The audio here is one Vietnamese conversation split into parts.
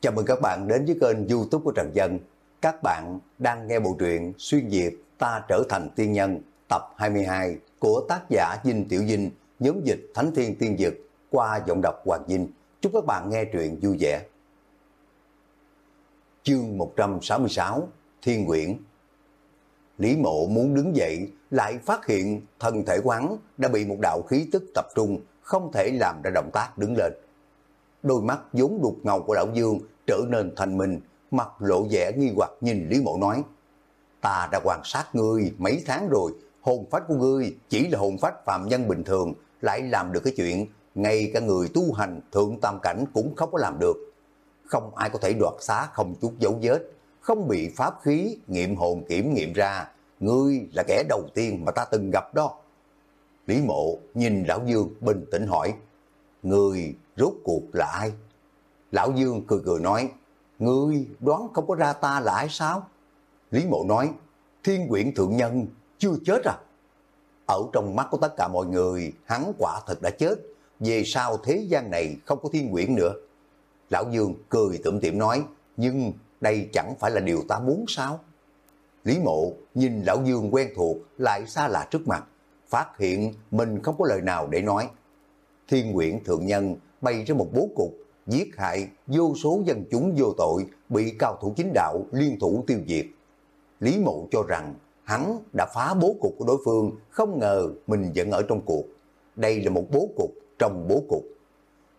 Chào mừng các bạn đến với kênh youtube của Trần Dân. Các bạn đang nghe bộ truyện Xuyên Việt Ta Trở Thành Tiên Nhân tập 22 của tác giả Dinh Tiểu Dinh, nhóm dịch Thánh Thiên Tiên Dực qua giọng đọc Hoàng Dinh. Chúc các bạn nghe truyện vui vẻ. Chương 166 Thiên Nguyễn Lý Mộ muốn đứng dậy lại phát hiện thân thể quán đã bị một đạo khí tức tập trung không thể làm ra động tác đứng lên. Đôi mắt vốn đục ngầu của lão Dương trở nên thành mình mặt lộ vẻ nghi hoặc nhìn Lý Mộ nói, ta đã quan sát ngươi mấy tháng rồi, hồn phách của ngươi chỉ là hồn phách phạm nhân bình thường, lại làm được cái chuyện, ngay cả người tu hành thượng tam cảnh cũng không có làm được. Không ai có thể đoạt xá không chút dấu vết, không bị pháp khí nghiệm hồn kiểm nghiệm ra, ngươi là kẻ đầu tiên mà ta từng gặp đó. Lý mộ nhìn lão Dương bình tĩnh hỏi, ngươi rốt cuộc là ai? Lão Dương cười cười nói, ngươi đoán không có ra ta là ai sao? Lý mộ nói, thiên quyển thượng nhân chưa chết à? Ở trong mắt của tất cả mọi người, hắn quả thật đã chết, về sau thế gian này không có thiên quyển nữa. Lão Dương cười tủm tỉm nói, nhưng đây chẳng phải là điều ta muốn sao? Lý mộ nhìn lão Dương quen thuộc lại xa lạ trước mặt, phát hiện mình không có lời nào để nói. Thiên quyển thượng nhân bày ra một bố cục, giết hại vô số dân chúng vô tội bị cao thủ chính đạo liên thủ tiêu diệt. Lý mộ cho rằng hắn đã phá bố cục của đối phương, không ngờ mình vẫn ở trong cuộc. Đây là một bố cục trong bố cục.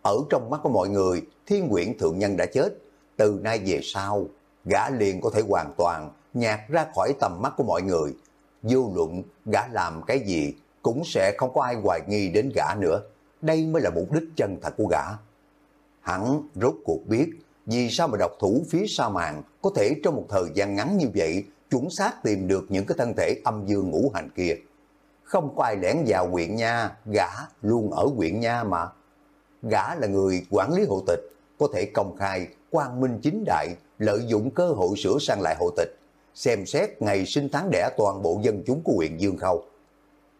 Ở trong mắt của mọi người, thiên quyển thượng nhân đã chết. Từ nay về sau, gã liền có thể hoàn toàn nhạt ra khỏi tầm mắt của mọi người. Vô luận gã làm cái gì cũng sẽ không có ai hoài nghi đến gã nữa. Đây mới là mục đích chân thật của gã. Hắn rốt cuộc biết vì sao mà độc thủ phía sa màn có thể trong một thời gian ngắn như vậy chuẩn xác tìm được những cái thân thể âm dương ngũ hành kia. Không có ai lẻn vào huyện nha, gã luôn ở huyện nha mà. Gã là người quản lý hộ tịch, có thể công khai, quang minh chính đại, lợi dụng cơ hội sửa sang lại hộ tịch, xem xét ngày sinh tháng đẻ toàn bộ dân chúng của huyện Dương Khâu.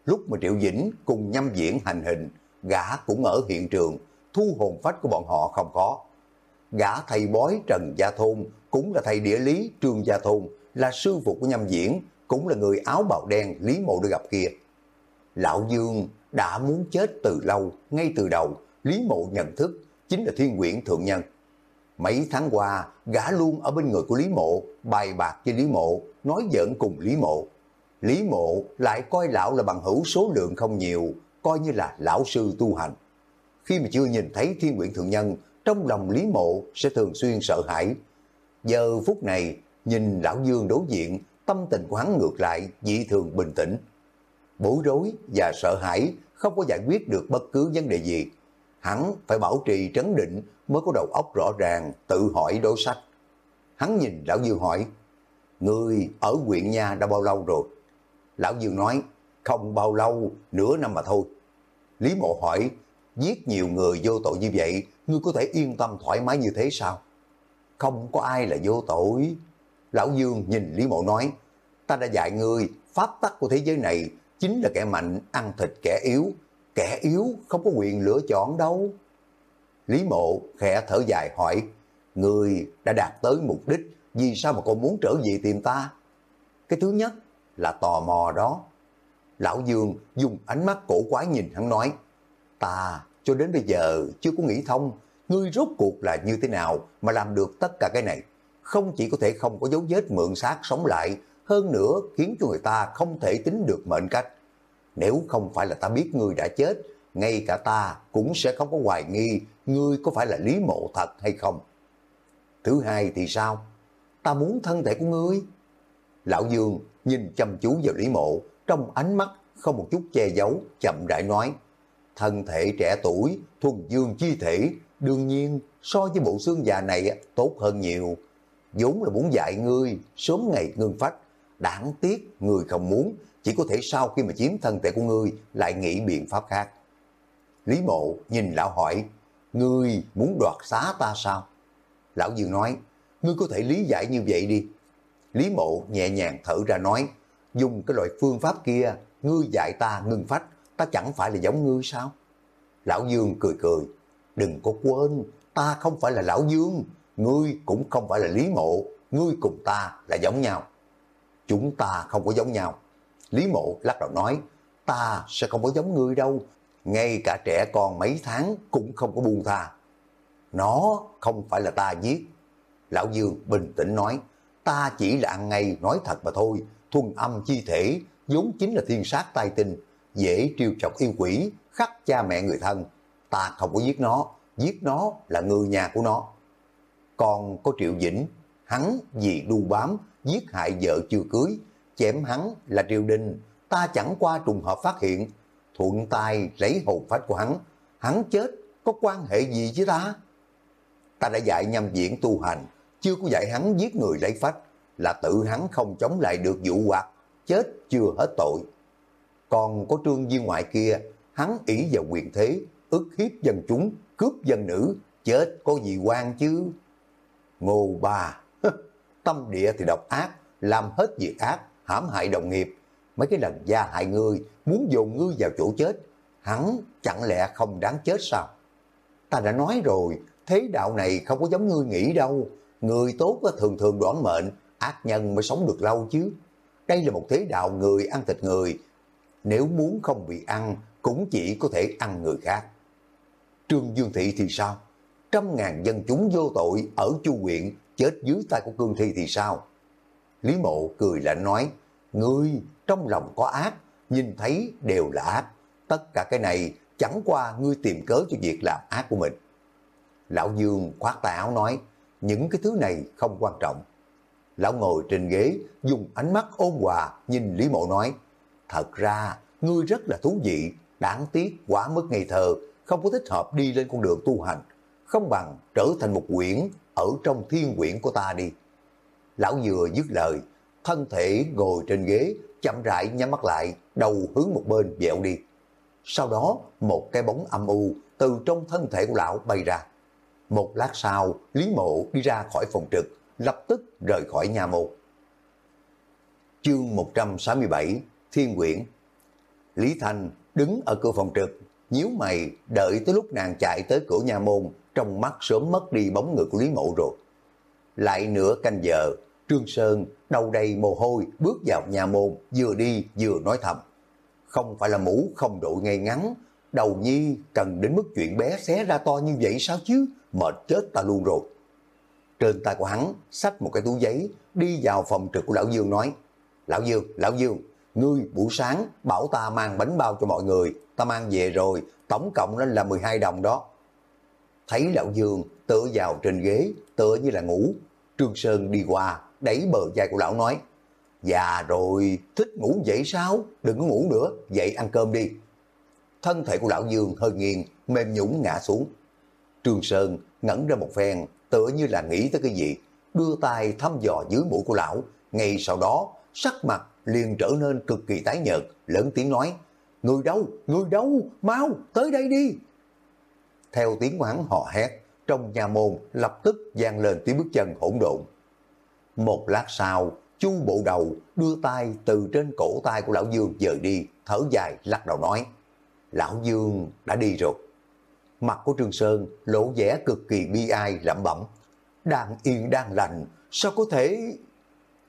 Lúc mà Triệu Vĩnh cùng nhâm diễn hành hình, gã cũng ở hiện trường, thu hồn phách của bọn họ không có. Gã thầy bói Trần Gia Thôn cũng là thầy địa lý Trương Gia Thôn, là sư phụ của nhâm diễn, cũng là người áo bào đen Lý Mộ được gặp kia. Lão Dương đã muốn chết từ lâu, ngay từ đầu, Lý Mộ nhận thức chính là thiên quyển thượng nhân. Mấy tháng qua, gã luôn ở bên người của Lý Mộ, bài bạc với Lý Mộ, nói giỡn cùng Lý Mộ. Lý Mộ lại coi lão là bằng hữu số lượng không nhiều, coi như là lão sư tu hành. Khi mà chưa nhìn thấy thiên quyển thượng nhân, trong lòng Lý Mộ sẽ thường xuyên sợ hãi. Giờ phút này, nhìn lão Dương đối diện, tâm tình của hắn ngược lại, dị thường bình tĩnh. Bối rối và sợ hãi không có giải quyết được bất cứ vấn đề gì. Hắn phải bảo trì trấn định mới có đầu óc rõ ràng, tự hỏi đối sách. Hắn nhìn lão Dương hỏi, Người ở huyện nhà đã bao lâu rồi? Lão Dương nói, không bao lâu, nửa năm mà thôi. Lý Mộ hỏi, giết nhiều người vô tội như vậy, ngươi có thể yên tâm thoải mái như thế sao? Không có ai là vô tội. Lão Dương nhìn Lý Mộ nói, ta đã dạy ngươi, pháp tắc của thế giới này chính là kẻ mạnh ăn thịt kẻ yếu, kẻ yếu không có quyền lựa chọn đâu. Lý Mộ khẽ thở dài hỏi, ngươi đã đạt tới mục đích, vì sao mà còn muốn trở về tìm ta? Cái thứ nhất là tò mò đó. Lão Dương dùng ánh mắt cổ quái nhìn hắn nói, ta cho đến bây giờ chưa có nghĩ thông, ngươi rốt cuộc là như thế nào mà làm được tất cả cái này. Không chỉ có thể không có dấu vết mượn xác sống lại, hơn nữa khiến cho người ta không thể tính được mệnh cách. Nếu không phải là ta biết ngươi đã chết, ngay cả ta cũng sẽ không có hoài nghi ngươi có phải là Lý Mộ thật hay không. Thứ hai thì sao? Ta muốn thân thể của ngươi. Lão Dương nhìn chăm chú vào Lý Mộ, trong ánh mắt không một chút che giấu, chậm rãi nói. Thân thể trẻ tuổi, thuần dương chi thể, đương nhiên so với bộ xương già này tốt hơn nhiều. vốn là muốn dạy ngươi, sớm ngày ngưng phách. Đáng tiếc, người không muốn, chỉ có thể sau khi mà chiếm thân thể của ngươi lại nghĩ biện pháp khác. Lý mộ nhìn lão hỏi, ngươi muốn đoạt xá ta sao? Lão Dương nói, ngươi có thể lý giải như vậy đi. Lý mộ nhẹ nhàng thở ra nói, dùng cái loại phương pháp kia, ngươi dạy ta ngưng phách, ta chẳng phải là giống ngươi sao? Lão Dương cười cười, đừng có quên, ta không phải là Lão Dương, ngươi cũng không phải là Lý Mộ, ngươi cùng ta là giống nhau. Chúng ta không có giống nhau. Lý Mộ lắc đầu nói, ta sẽ không có giống ngươi đâu, ngay cả trẻ con mấy tháng cũng không có buông tha. Nó không phải là ta giết. Lão Dương bình tĩnh nói, ta chỉ là ăn ngay nói thật mà thôi, thuần âm chi thể, vốn chính là thiên sát tai tinh, dễ triêu chọc yêu quỷ, khắc cha mẹ người thân. Ta không có giết nó, giết nó là người nhà của nó. Còn có Triệu Vĩnh, hắn vì đu bám, giết hại vợ chưa cưới, chém hắn là Triều Đình, ta chẳng qua trùng hợp phát hiện, thuận tay lấy hồn phách của hắn, hắn chết có quan hệ gì với ta? Ta đã dạy nhâm diễn tu hành, chưa có dạy hắn giết người lấy phách, là tự hắn không chống lại được vụ hoạt, chết chưa hết tội. Còn có trương viên ngoại kia, hắn ý vào quyền thế, ức hiếp dân chúng, cướp dân nữ, chết có gì quan chứ? Ngô bà, tâm địa thì độc ác, làm hết việc ác, hãm hại đồng nghiệp. Mấy cái lần gia hại ngươi, muốn dồn ngươi vào chỗ chết, hắn chẳng lẽ không đáng chết sao? Ta đã nói rồi, thế đạo này không có giống ngươi nghĩ đâu. Người tốt thường thường đoán mệnh, ác nhân mới sống được lâu chứ. Đây là một thế đạo người ăn thịt người. Nếu muốn không bị ăn, cũng chỉ có thể ăn người khác. Trương Dương Thị thì sao? Trăm ngàn dân chúng vô tội ở chu huyện chết dưới tay của cương thi thì sao? Lý mộ cười lạnh nói, ngươi trong lòng có ác, nhìn thấy đều là ác. Tất cả cái này chẳng qua ngươi tìm cớ cho việc làm ác của mình. Lão Dương khoát tay áo nói, những cái thứ này không quan trọng. Lão ngồi trên ghế, dùng ánh mắt ôn hòa, nhìn Lý Mộ nói, thật ra, ngươi rất là thú vị, đáng tiếc quá mức ngây thơ, không có thích hợp đi lên con đường tu hành, không bằng trở thành một quyển ở trong thiên quyển của ta đi. Lão vừa dứt lời, thân thể ngồi trên ghế, chậm rãi nhắm mắt lại, đầu hướng một bên dẹo đi. Sau đó, một cái bóng âm u từ trong thân thể của lão bay ra. Một lát sau, Lý Mộ đi ra khỏi phòng trực, lập tức rời khỏi nhà một Chương 167 Thiên Quyển Lý Thanh đứng ở cửa phòng trực, nhíu mày đợi tới lúc nàng chạy tới cửa nhà môn, trong mắt sớm mất đi bóng người của Lý Mộ rồi. Lại nửa canh giờ, Trương Sơn đầu đầy mồ hôi bước vào nhà môn, vừa đi vừa nói thầm. Không phải là mũ không đội ngay ngắn, đầu nhi cần đến mức chuyện bé xé ra to như vậy sao chứ, mệt chết ta luôn rồi. Trên tay của hắn xách một cái túi giấy, đi vào phòng trực của Lão Dương nói, Lão Dương, Lão Dương, ngươi buổi sáng bảo ta mang bánh bao cho mọi người, ta mang về rồi, tổng cộng lên là 12 đồng đó. Thấy Lão Dương tựa vào trên ghế, tựa như là ngủ, Trương Sơn đi qua, đẩy bờ vai của lão nói, Già rồi, thích ngủ dậy sao? Đừng có ngủ nữa, dậy ăn cơm đi. Thân thể của lão Dương hơi nghiêng, mềm nhũng ngã xuống. Trương Sơn ngẩn ra một phen, tựa như là nghĩ tới cái gì, đưa tay thăm dò dưới mũi của lão. Ngay sau đó, sắc mặt liền trở nên cực kỳ tái nhợt, lớn tiếng nói, Người đâu, người đâu, mau, tới đây đi. Theo tiếng của hắn hét, trong nhà môn lập tức vang lên tiếng bước chân hỗn độn. Một lát sau, chu bộ đầu đưa tay từ trên cổ tay của Lão Dương dời đi, thở dài lắc đầu nói, Lão Dương đã đi rồi. Mặt của Trương Sơn lộ vẻ cực kỳ bi ai lẩm bẩm, đang yên đang lành, sao có thể...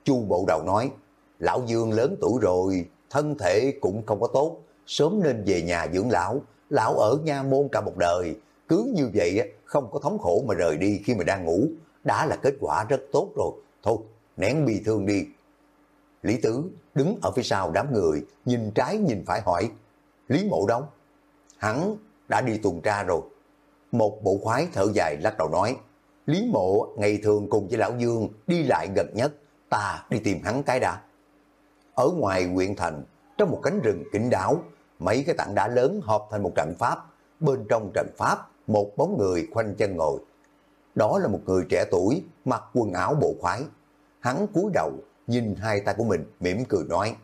Chu bộ đầu nói, Lão Dương lớn tuổi rồi, thân thể cũng không có tốt, sớm nên về nhà dưỡng lão, lão ở nha môn cả một đời, cứ như vậy không có thống khổ mà rời đi khi mà đang ngủ, đã là kết quả rất tốt rồi. Thôi, nén bi thương đi. Lý Tứ đứng ở phía sau đám người, nhìn trái nhìn phải hỏi, Lý Mộ đâu? Hắn đã đi tuần tra rồi. Một bộ khoái thở dài lắc đầu nói, Lý Mộ ngày thường cùng với Lão Dương đi lại gần nhất, ta đi tìm hắn cái đã. Ở ngoài huyện thành, trong một cánh rừng kín đáo, mấy cái tảng đá lớn hợp thành một trận pháp, bên trong trận pháp một bóng người khoanh chân ngồi. Đó là một người trẻ tuổi, mặc quần áo bộ khoái. Hắn cúi đầu, nhìn hai tay của mình, mỉm cười nói,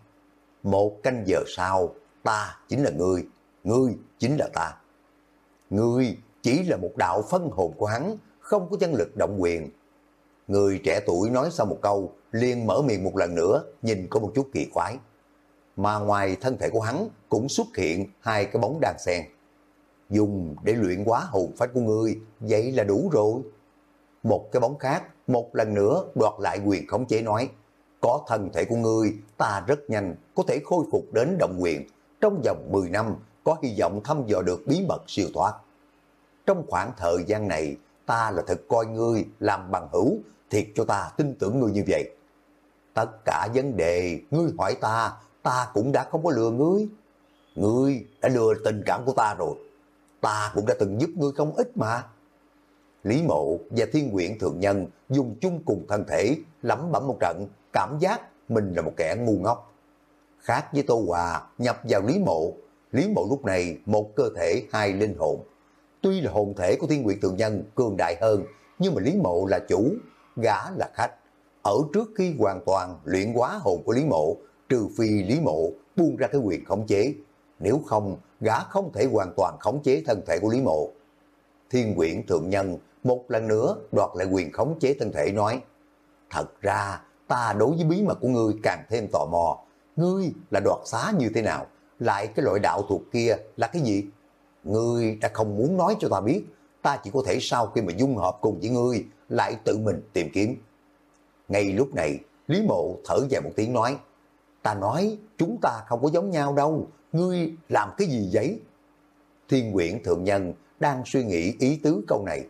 một canh giờ sau, ta chính là ngươi, ngươi chính là ta. Ngươi chỉ là một đạo phân hồn của hắn, không có chân lực động quyền. Người trẻ tuổi nói sau một câu, liền mở miệng một lần nữa, nhìn có một chút kỳ quái. Mà ngoài thân thể của hắn cũng xuất hiện hai cái bóng đàn sen dùng để luyện quá hồn phách của ngươi, vậy là đủ rồi. một cái bóng khác, một lần nữa đoạt lại quyền khống chế nói, có thân thể của ngươi, ta rất nhanh có thể khôi phục đến động quyền. Trong vòng 10 năm, có hy vọng thăm dò được bí mật siêu thoát. Trong khoảng thời gian này, ta là thật coi ngươi làm bằng hữu, thiệt cho ta tin tưởng ngươi như vậy. Tất cả vấn đề ngươi hỏi ta, ta cũng đã không có lừa ngươi. Ngươi đã lừa tình cảm của ta rồi. Ta cũng đã từng giúp ngươi không ít mà. Lý Mộ và Thiên nguyện Thượng Nhân dùng chung cùng thân thể, lắm bẩm một trận, cảm giác mình là một kẻ ngu ngốc. Khác với Tô Hòa nhập vào Lý Mộ, Lý Mộ lúc này một cơ thể hai linh hồn. Tuy là hồn thể của Thiên Nguyệt Thượng Nhân cường đại hơn, nhưng mà Lý Mộ là chủ, gã là khách. Ở trước khi hoàn toàn luyện hóa hồn của Lý Mộ, trừ phi Lý Mộ buông ra cái quyền khống chế. Nếu không, gã không thể hoàn toàn khống chế thân thể của Lý Mộ. Thiên quyển thượng nhân một lần nữa đoạt lại quyền khống chế thân thể nói, Thật ra, ta đối với bí mật của ngươi càng thêm tò mò. Ngươi là đoạt xá như thế nào? Lại cái loại đạo thuộc kia là cái gì? Ngươi đã không muốn nói cho ta biết, ta chỉ có thể sau khi mà dung hợp cùng với ngươi, lại tự mình tìm kiếm. Ngay lúc này, Lý Mộ thở dài một tiếng nói, ta nói chúng ta không có giống nhau đâu, ngươi làm cái gì vậy? Thiên quyển thượng nhân đang suy nghĩ ý tứ câu này.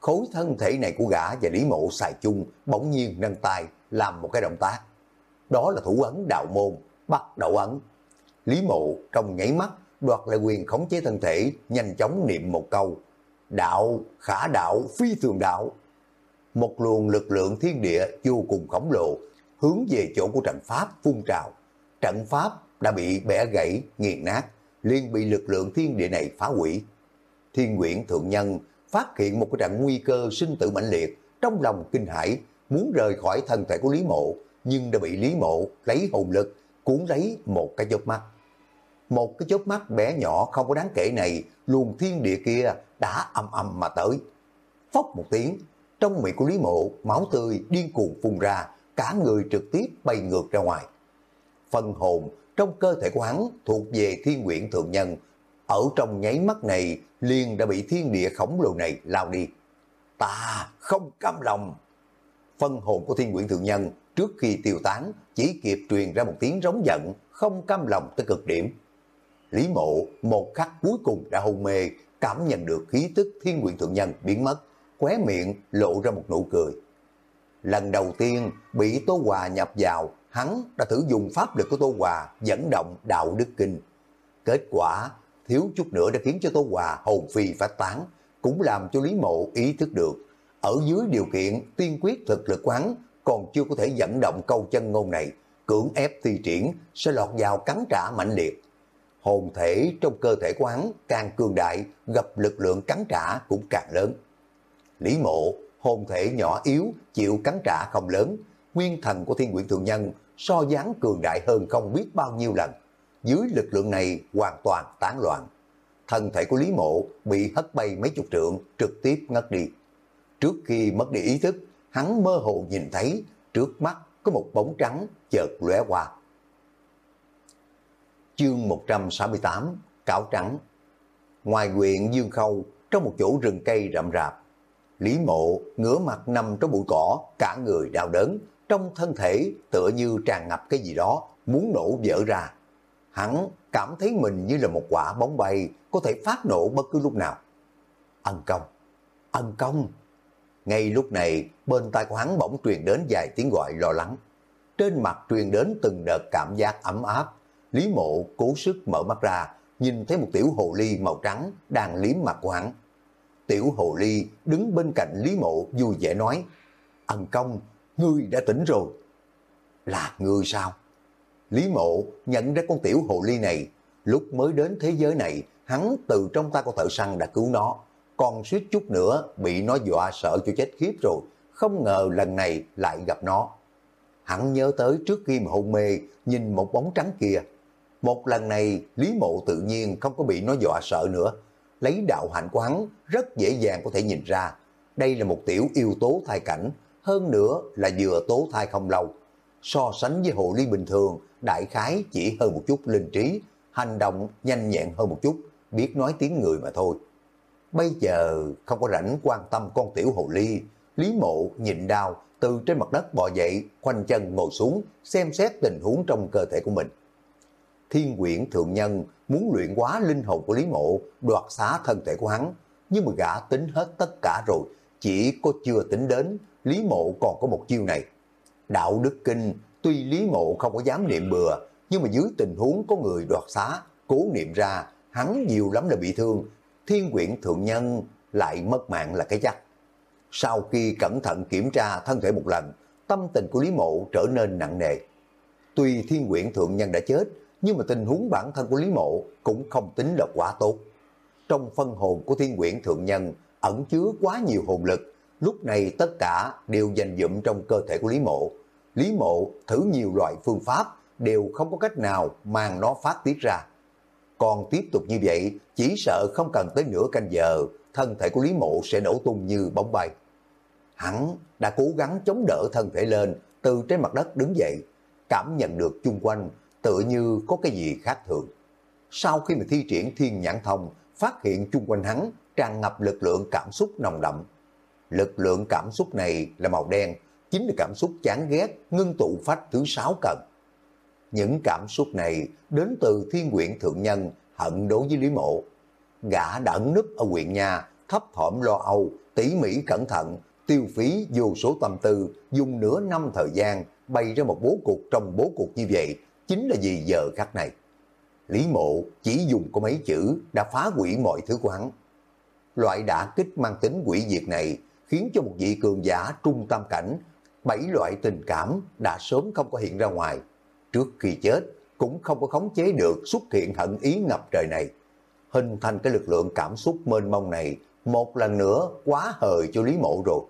Khối thân thể này của gã và Lý Mộ xài chung bỗng nhiên nâng tay làm một cái động tác. Đó là thủ ấn đạo môn, bắt đầu ấn. Lý Mộ trong nháy mắt đoạt lại quyền khống chế thân thể, nhanh chóng niệm một câu. Đạo, khả đạo, phi thường đạo. Một luồng lực lượng thiên địa vô cùng khổng lồ, hướng về chỗ của trận pháp phun trào. Trận pháp đã bị bẻ gãy, nghiền nát, liền bị lực lượng thiên địa này phá hủy. Thiên Nguyễn Thượng Nhân phát hiện một cái trận nguy cơ sinh tử mãnh liệt, trong lòng kinh hãi muốn rời khỏi thân thể của Lý Mộ, nhưng đã bị Lý Mộ lấy hồn lực cuốn lấy một cái chớp mắt. Một cái chớp mắt bé nhỏ không có đáng kể này, luồng thiên địa kia đã âm âm mà tới. Phốc một tiếng, trong miệng của Lý Mộ, máu tươi điên cuồng phun ra, cả người trực tiếp bay ngược ra ngoài. Phần hồn trong cơ thể của hắn thuộc về thiên quyển thượng nhân, ở trong nháy mắt này liền đã bị thiên địa khổng lồ này lao đi. Ta không cam lòng. Phân hồn của thiên quyển thượng nhân trước khi tiêu tán chỉ kịp truyền ra một tiếng rống giận, không cam lòng tới cực điểm. Lý mộ một khắc cuối cùng đã hôn mê, cảm nhận được khí tức thiên quyền thượng nhân biến mất, khóe miệng lộ ra một nụ cười. Lần đầu tiên bị Tô Hòa nhập vào, hắn đã thử dùng pháp lực của Tô Hòa dẫn động đạo đức kinh. Kết quả thiếu chút nữa đã khiến cho Tô Hòa hồn phi phát tán, cũng làm cho Lý Mộ ý thức được. Ở dưới điều kiện tiên quyết thực lực quán còn chưa có thể dẫn động câu chân ngôn này, cưỡng ép thi triển sẽ lọt vào cắn trả mạnh liệt. Hồn thể trong cơ thể quán càng cường đại, gặp lực lượng cắn trả cũng càng lớn. Lý Mộ, hồn thể nhỏ yếu, chịu cắn trả không lớn, nguyên thần của thiên quyển thượng nhân so dáng cường đại hơn không biết bao nhiêu lần dưới lực lượng này hoàn toàn tán loạn. Thân thể của Lý Mộ bị hất bay mấy chục trượng, trực tiếp ngất đi. Trước khi mất đi ý thức, hắn mơ hồ nhìn thấy trước mắt có một bóng trắng chợt lóe qua. Chương 168 Cáo Trắng Ngoài huyện Dương Khâu, trong một chỗ rừng cây rậm rạp, Lý Mộ ngửa mặt nằm trong bụi cỏ, cả người đau đớn, trong thân thể tựa như tràn ngập cái gì đó, muốn nổ vỡ ra hắn cảm thấy mình như là một quả bóng bay có thể phát nổ bất cứ lúc nào. Ân công, ân công. Ngay lúc này, bên tai của hắn bỗng truyền đến vài tiếng gọi lo lắng. Trên mặt truyền đến từng đợt cảm giác ấm áp. Lý mộ cố sức mở mắt ra, nhìn thấy một tiểu hồ ly màu trắng đang liếm mặt của hắn. Tiểu hồ ly đứng bên cạnh Lý mộ vui vẻ nói, Ân công, ngươi đã tỉnh rồi. Là ngươi sao? Lý Mộ nhận ra con tiểu hồ ly này, lúc mới đến thế giới này, hắn từ trong tay con thợ săn đã cứu nó, còn suýt chút nữa bị nó dọa sợ cho chết khiếp rồi, không ngờ lần này lại gặp nó. Hắn nhớ tới trước khi mà hôn mê, nhìn một bóng trắng kia. Một lần này, Lý Mộ tự nhiên không có bị nó dọa sợ nữa. Lấy đạo hạnh của hắn, rất dễ dàng có thể nhìn ra. Đây là một tiểu yêu tố thai cảnh, hơn nữa là vừa tố thai không lâu. So sánh với hồ ly bình thường, đại khái chỉ hơn một chút linh trí, hành động nhanh nhẹn hơn một chút, biết nói tiếng người mà thôi. Bây giờ không có rảnh quan tâm con tiểu hồ ly, Lý Mộ nhịn đau từ trên mặt đất bò dậy, khoanh chân ngồi xuống, xem xét tình huống trong cơ thể của mình. Thiên quyển thượng nhân muốn luyện hóa linh hồn của Lý Mộ, đoạt xá thân thể của hắn, nhưng mà gã tính hết tất cả rồi, chỉ có chưa tính đến Lý Mộ còn có một chiêu này. Đạo Đức Kinh, tuy Lý Mộ không có dám niệm bừa, nhưng mà dưới tình huống có người đoạt xá, cố niệm ra, hắn nhiều lắm là bị thương, thiên quyển thượng nhân lại mất mạng là cái chắc. Sau khi cẩn thận kiểm tra thân thể một lần, tâm tình của Lý Mộ trở nên nặng nề. Tuy thiên quyển thượng nhân đã chết, nhưng mà tình huống bản thân của Lý Mộ cũng không tính là quá tốt. Trong phân hồn của thiên quyển thượng nhân ẩn chứa quá nhiều hồn lực, lúc này tất cả đều dành dụm trong cơ thể của Lý Mộ. Lý Mộ thử nhiều loại phương pháp đều không có cách nào mang nó phát tiết ra. Còn tiếp tục như vậy, chỉ sợ không cần tới nửa canh giờ, thân thể của Lý Mộ sẽ nổ tung như bóng bay. Hắn đã cố gắng chống đỡ thân thể lên, từ trên mặt đất đứng dậy, cảm nhận được chung quanh tựa như có cái gì khác thường. Sau khi mà thi triển thiên nhãn thông, phát hiện chung quanh hắn tràn ngập lực lượng cảm xúc nồng đậm. Lực lượng cảm xúc này là màu đen, chính là cảm xúc chán ghét, ngưng tụ phách thứ sáu cần. Những cảm xúc này đến từ thiên nguyện thượng nhân hận đối với Lý Mộ. Gã đã ẩn núp ở quyện nhà, thấp thỏm lo âu, tỉ mỉ cẩn thận, tiêu phí vô số tâm tư, dùng nửa năm thời gian bày ra một bố cục trong bố cục như vậy, chính là vì giờ khắc này. Lý Mộ chỉ dùng có mấy chữ đã phá hủy mọi thứ của hắn. Loại đả kích mang tính quỷ diệt này khiến cho một vị cường giả trung tam cảnh, bảy loại tình cảm đã sớm không có hiện ra ngoài. Trước khi chết, cũng không có khống chế được xuất hiện hận ý ngập trời này. Hình thành cái lực lượng cảm xúc mênh mông này, một lần nữa quá hời cho Lý Mộ rồi.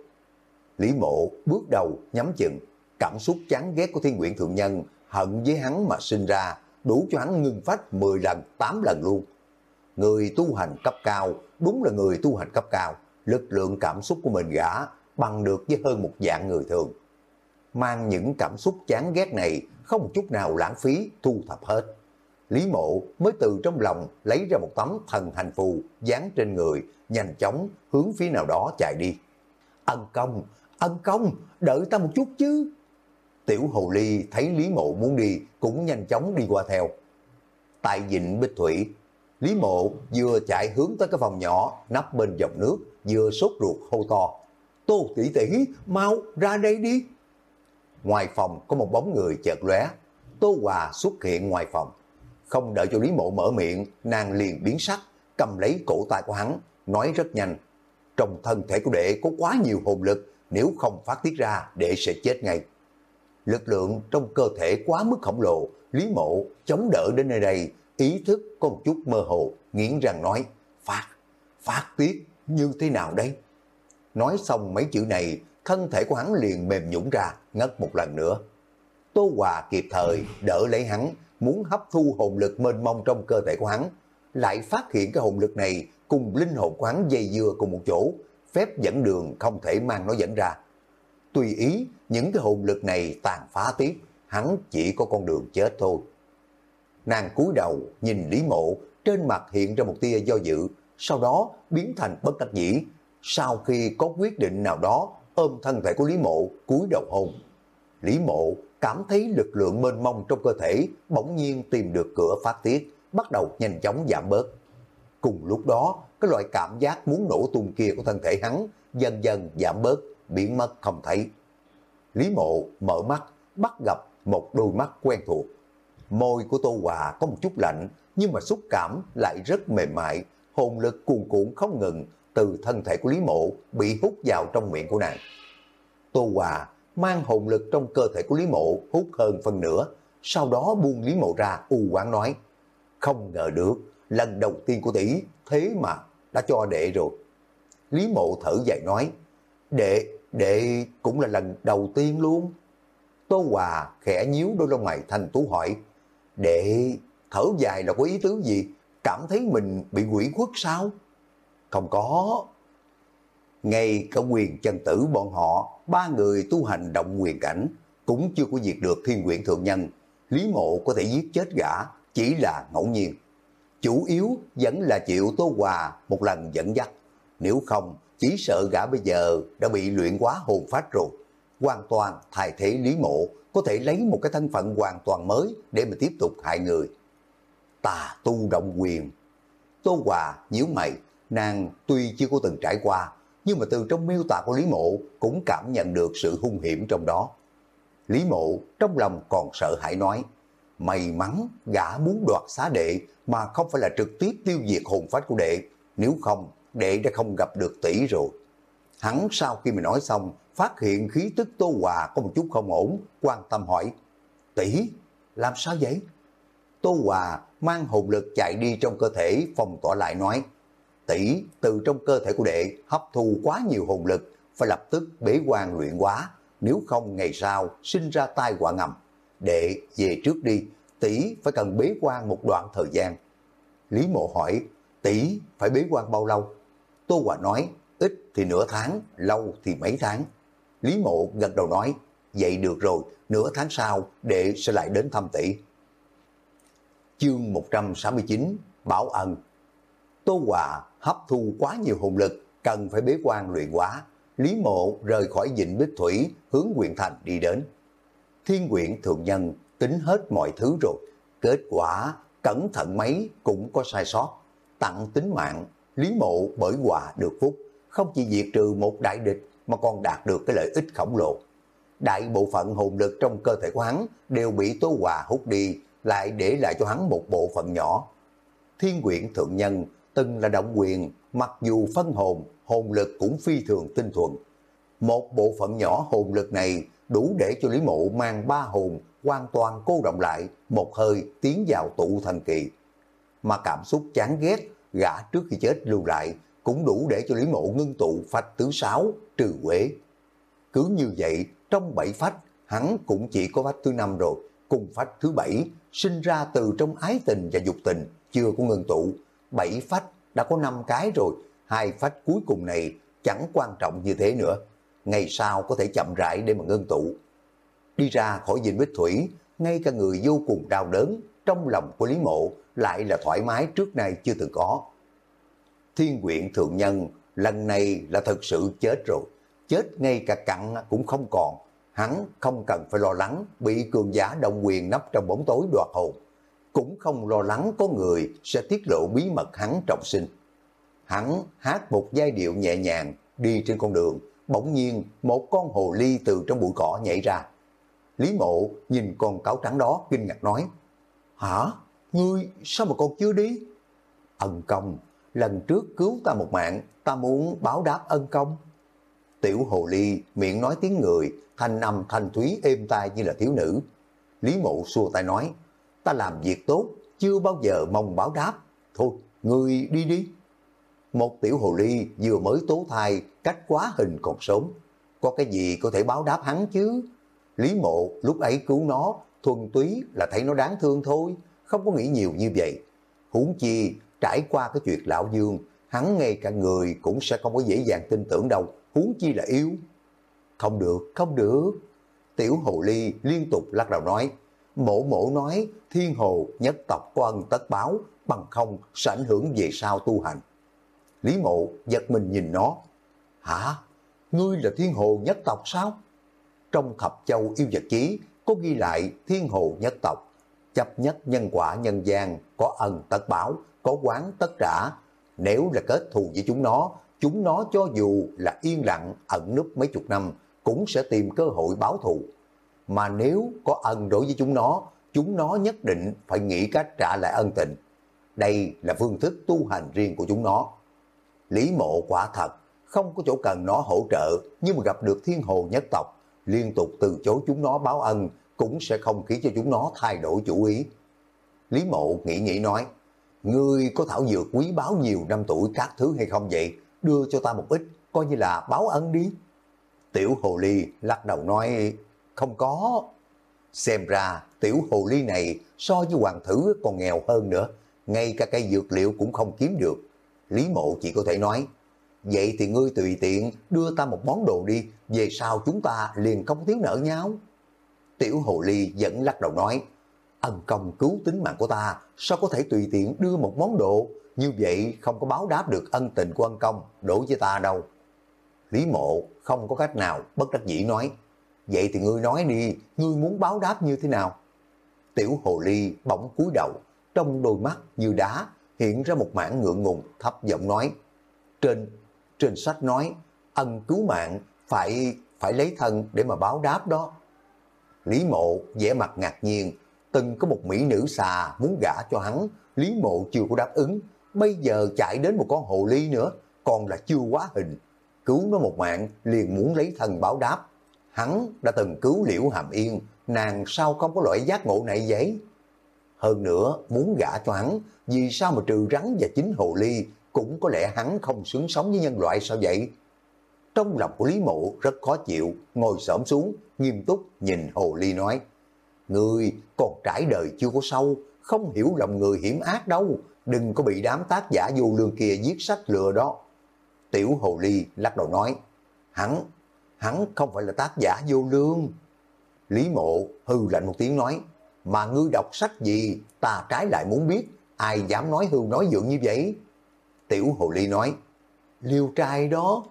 Lý Mộ bước đầu nhắm chừng, cảm xúc chán ghét của thiên nguyện thượng nhân, hận với hắn mà sinh ra, đủ cho hắn ngưng phách 10 lần, 8 lần luôn. Người tu hành cấp cao, đúng là người tu hành cấp cao, lực lượng cảm xúc của mình gã bằng được với hơn một dạng người thường. Mang những cảm xúc chán ghét này không một chút nào lãng phí, thu thập hết. Lý mộ mới từ trong lòng lấy ra một tấm thần hành phù dán trên người, nhanh chóng hướng phía nào đó chạy đi. Ân công, ân công, đợi ta một chút chứ. Tiểu hồ ly thấy Lý mộ muốn đi, cũng nhanh chóng đi qua theo. Tại dịnh Bích Thủy, Lý mộ vừa chạy hướng tới cái phòng nhỏ, nắp bên dòng nước, vừa sốt ruột hô to. Tô tỷ tỷ, mau ra đây đi. Ngoài phòng có một bóng người chợt lóe, Tô Hòa xuất hiện ngoài phòng. Không đợi cho Lý Mộ mở miệng, nàng liền biến sắc, cầm lấy cổ tay của hắn, nói rất nhanh. Trong thân thể của đệ có quá nhiều hồn lực, nếu không phát tiết ra, đệ sẽ chết ngay. Lực lượng trong cơ thể quá mức khổng lồ, Lý Mộ chống đỡ đến nơi đây, ý thức có một chút mơ hồ, nghiến răng nói, phát, phát tiết như thế nào đây? Nói xong mấy chữ này, thân thể của hắn liền mềm nhũng ra, ngất một lần nữa. Tô Hòa kịp thời đỡ lấy hắn, muốn hấp thu hồn lực mênh mông trong cơ thể của hắn, lại phát hiện cái hồn lực này cùng linh hồn của hắn dây dưa cùng một chỗ, phép dẫn đường không thể mang nó dẫn ra. Tùy ý, những cái hồn lực này tàn phá tiếp, hắn chỉ có con đường chết thôi. Nàng cúi đầu nhìn Lý Mộ, trên mặt hiện ra một tia do dự, sau đó biến thành bất đắc dĩ. Sau khi có quyết định nào đó, ôm thân thể của Lý Mộ, cúi đầu hôn. Lý Mộ cảm thấy lực lượng mênh mông trong cơ thể bỗng nhiên tìm được cửa phát tiết, bắt đầu nhanh chóng giảm bớt. Cùng lúc đó, cái loại cảm giác muốn nổ tung kia của thân thể hắn dần dần giảm bớt, biến mất không thấy. Lý Mộ mở mắt, bắt gặp một đôi mắt quen thuộc. Môi của Tô Hòa có một chút lạnh, nhưng mà xúc cảm lại rất mềm mại, hồn lực cuồn cuộn không ngừng từ thân thể của Lý Mộ bị hút vào trong miệng của nàng. Tô Hòa mang hồn lực trong cơ thể của Lý Mộ hút hơn phần nửa, sau đó buông Lý Mộ ra u quán nói, không ngờ được, lần đầu tiên của tỷ thế mà đã cho đệ rồi. Lý Mộ thở dài nói, đệ, đệ cũng là lần đầu tiên luôn. Tô Hòa khẽ nhíu đôi lông mày thành tú hỏi, đệ thở dài là có ý tứ gì? Cảm thấy mình bị quỷ khuất sao? Không có. Ngay cả quyền chân tử bọn họ, ba người tu hành động quyền cảnh, cũng chưa có diệt được thiên quyển thượng nhân. Lý mộ có thể giết chết gã, chỉ là ngẫu nhiên. Chủ yếu vẫn là chịu Tô Hòa một lần dẫn dắt. Nếu không, chỉ sợ gã bây giờ đã bị luyện quá hồn phách rồi. Hoàn toàn thay thế Lý Mộ có thể lấy một cái thân phận hoàn toàn mới để mà tiếp tục hại người. Tà tu động quyền. Tô Hòa nhíu mày, nàng tuy chưa có từng trải qua, nhưng mà từ trong miêu tả của Lý Mộ cũng cảm nhận được sự hung hiểm trong đó. Lý Mộ trong lòng còn sợ hãi nói, may mắn gã muốn đoạt xá đệ mà không phải là trực tiếp tiêu diệt hồn phách của đệ, nếu không đệ đã không gặp được tỷ rồi. Hắn sau khi mà nói xong, phát hiện khí tức Tô Hòa có một chút không ổn, quan tâm hỏi, tỷ làm sao vậy? Tô Hòa mang hồn lực chạy đi trong cơ thể phòng tỏa lại nói, tỷ từ trong cơ thể của đệ hấp thu quá nhiều hồn lực, phải lập tức bế quan luyện quá, nếu không ngày sau sinh ra tai họa ngầm. Đệ về trước đi, tỷ phải cần bế quan một đoạn thời gian. Lý mộ hỏi, tỷ phải bế quan bao lâu? Tô Hòa nói, ít thì nửa tháng, lâu thì mấy tháng. Lý mộ gật đầu nói, vậy được rồi, nửa tháng sau đệ sẽ lại đến thăm tỷ. Chương 169 Bảo ân Tô Hòa hấp thu quá nhiều hồn lực, cần phải bế quan luyện quá. Lý mộ rời khỏi dịnh Bích Thủy, hướng huyện thành đi đến. Thiên quyện thượng nhân tính hết mọi thứ rồi. Kết quả, cẩn thận mấy cũng có sai sót. Tặng tính mạng, Lý mộ bởi hòa được phúc, không chỉ diệt trừ một đại địch mà còn đạt được cái lợi ích khổng lồ. Đại bộ phận hồn lực trong cơ thể của hắn đều bị Tô Hòa hút đi, lại để lại cho hắn một bộ phận nhỏ. Thiên quyện thượng nhân từng là động quyền, mặc dù phân hồn, hồn lực cũng phi thường tinh thuận. Một bộ phận nhỏ hồn lực này đủ để cho Lý Mộ mang ba hồn hoàn toàn cô động lại, một hơi tiến vào tụ thần kỳ. Mà cảm xúc chán ghét, gã trước khi chết lưu lại, cũng đủ để cho Lý Mộ ngưng tụ phách thứ sáu, trừ quế. Cứ như vậy, trong bảy phách, hắn cũng chỉ có phách thứ năm rồi, cùng phách thứ bảy, sinh ra từ trong ái tình và dục tình, chưa có ngưng tụ. Bảy phách đã có năm cái rồi, hai phách cuối cùng này chẳng quan trọng như thế nữa. Ngày sau có thể chậm rãi để mà ngưng tụ. Đi ra khỏi dinh bích thủy, ngay cả người vô cùng đau đớn, trong lòng của Lý Mộ lại là thoải mái trước nay chưa từng có. Thiên quyện thượng nhân lần này là thật sự chết rồi, chết ngay cả cặn cũng không còn. Hắn không cần phải lo lắng bị cường giả động quyền nấp trong bóng tối đoạt hồn, cũng không lo lắng có người sẽ tiết lộ bí mật hắn trọng sinh. Hắn hát một giai điệu nhẹ nhàng đi trên con đường, bỗng nhiên một con hồ ly từ trong bụi cỏ nhảy ra. Lý mộ nhìn con cáo trắng đó kinh ngạc nói, Hả? Ngươi sao mà còn chưa đi? Ân công, lần trước cứu ta một mạng, ta muốn báo đáp ân công. Tiểu hồ ly miệng nói tiếng người, thanh âm thanh thúy êm tai như là thiếu nữ. Lý mộ xua tay nói, ta làm việc tốt, chưa bao giờ mong báo đáp. Thôi, ngươi đi đi. Một tiểu hồ ly vừa mới tố thai, cách quá hình còn sớm. Có cái gì có thể báo đáp hắn chứ? Lý mộ lúc ấy cứu nó, thuần túy là thấy nó đáng thương thôi, không có nghĩ nhiều như vậy. Huống chi, trải qua cái chuyện lão dương, hắn ngay cả người cũng sẽ không có dễ dàng tin tưởng đâu, huống chi là yếu Không được, không được. Tiểu hồ ly liên tục lắc đầu nói, Mổ mổ nói thiên hồ nhất tộc có ân tất báo, bằng không sẽ ảnh hưởng về sau tu hành. Lý mộ giật mình nhìn nó. Hả? Ngươi là thiên hồ nhất tộc sao? Trong thập châu yêu vật chí có ghi lại thiên hồ nhất tộc. Chấp nhất nhân quả nhân gian, có ân tất báo, có quán tất trả. Nếu là kết thù với chúng nó, chúng nó cho dù là yên lặng, ẩn núp mấy chục năm, cũng sẽ tìm cơ hội báo thù. Mà nếu có ân đối với chúng nó, chúng nó nhất định phải nghĩ cách trả lại ân tình. Đây là phương thức tu hành riêng của chúng nó. Lý mộ quả thật, không có chỗ cần nó hỗ trợ, nhưng mà gặp được thiên hồ nhất tộc, liên tục từ chối chúng nó báo ân, cũng sẽ không khiến cho chúng nó thay đổi chủ ý. Lý mộ nghĩ nghĩ nói, Ngươi có thảo dược quý báo nhiều năm tuổi các thứ hay không vậy? Đưa cho ta một ít, coi như là báo ân đi. Tiểu hồ ly lắc đầu nói, không có. Xem ra tiểu hồ ly này so với hoàng thử còn nghèo hơn nữa. Ngay cả cây dược liệu cũng không kiếm được. Lý mộ chỉ có thể nói, vậy thì ngươi tùy tiện đưa ta một món đồ đi, về sau chúng ta liền không thiếu nợ nhau. Tiểu hồ ly vẫn lắc đầu nói, ân công cứu tính mạng của ta, sao có thể tùy tiện đưa một món đồ, như vậy không có báo đáp được ân tình của ân công đối với ta đâu. Lý mộ không có cách nào bất đắc dĩ nói. Vậy thì ngươi nói đi, ngươi muốn báo đáp như thế nào? Tiểu hồ ly bỗng cúi đầu, trong đôi mắt như đá, hiện ra một mảng ngượng ngùng thấp giọng nói. Trên, trên sách nói, ân cứu mạng phải phải lấy thân để mà báo đáp đó. Lý mộ vẻ mặt ngạc nhiên, từng có một mỹ nữ xà muốn gả cho hắn, Lý mộ chưa có đáp ứng, bây giờ chạy đến một con hồ ly nữa, còn là chưa quá hình. Cứu nó một mạng liền muốn lấy thân báo đáp. Hắn đã từng cứu liễu hàm yên, nàng sao không có loại giác ngộ này vậy? Hơn nữa, muốn gả cho hắn, vì sao mà trừ rắn và chính hồ ly, cũng có lẽ hắn không xứng sống với nhân loại sao vậy? Trong lòng của Lý Mộ rất khó chịu, ngồi xổm xuống, nghiêm túc nhìn hồ ly nói, Ngươi còn trải đời chưa có sâu, không hiểu lòng người hiểm ác đâu, đừng có bị đám tác giả vô lương kia giết sách lừa đó. Tiểu hồ ly lắc đầu nói, hắn, hắn không phải là tác giả vô lương. Lý mộ hư lạnh một tiếng nói, mà ngươi đọc sách gì, ta trái lại muốn biết, ai dám nói hưu nói dượng như vậy? Tiểu hồ ly nói, liêu trai đó.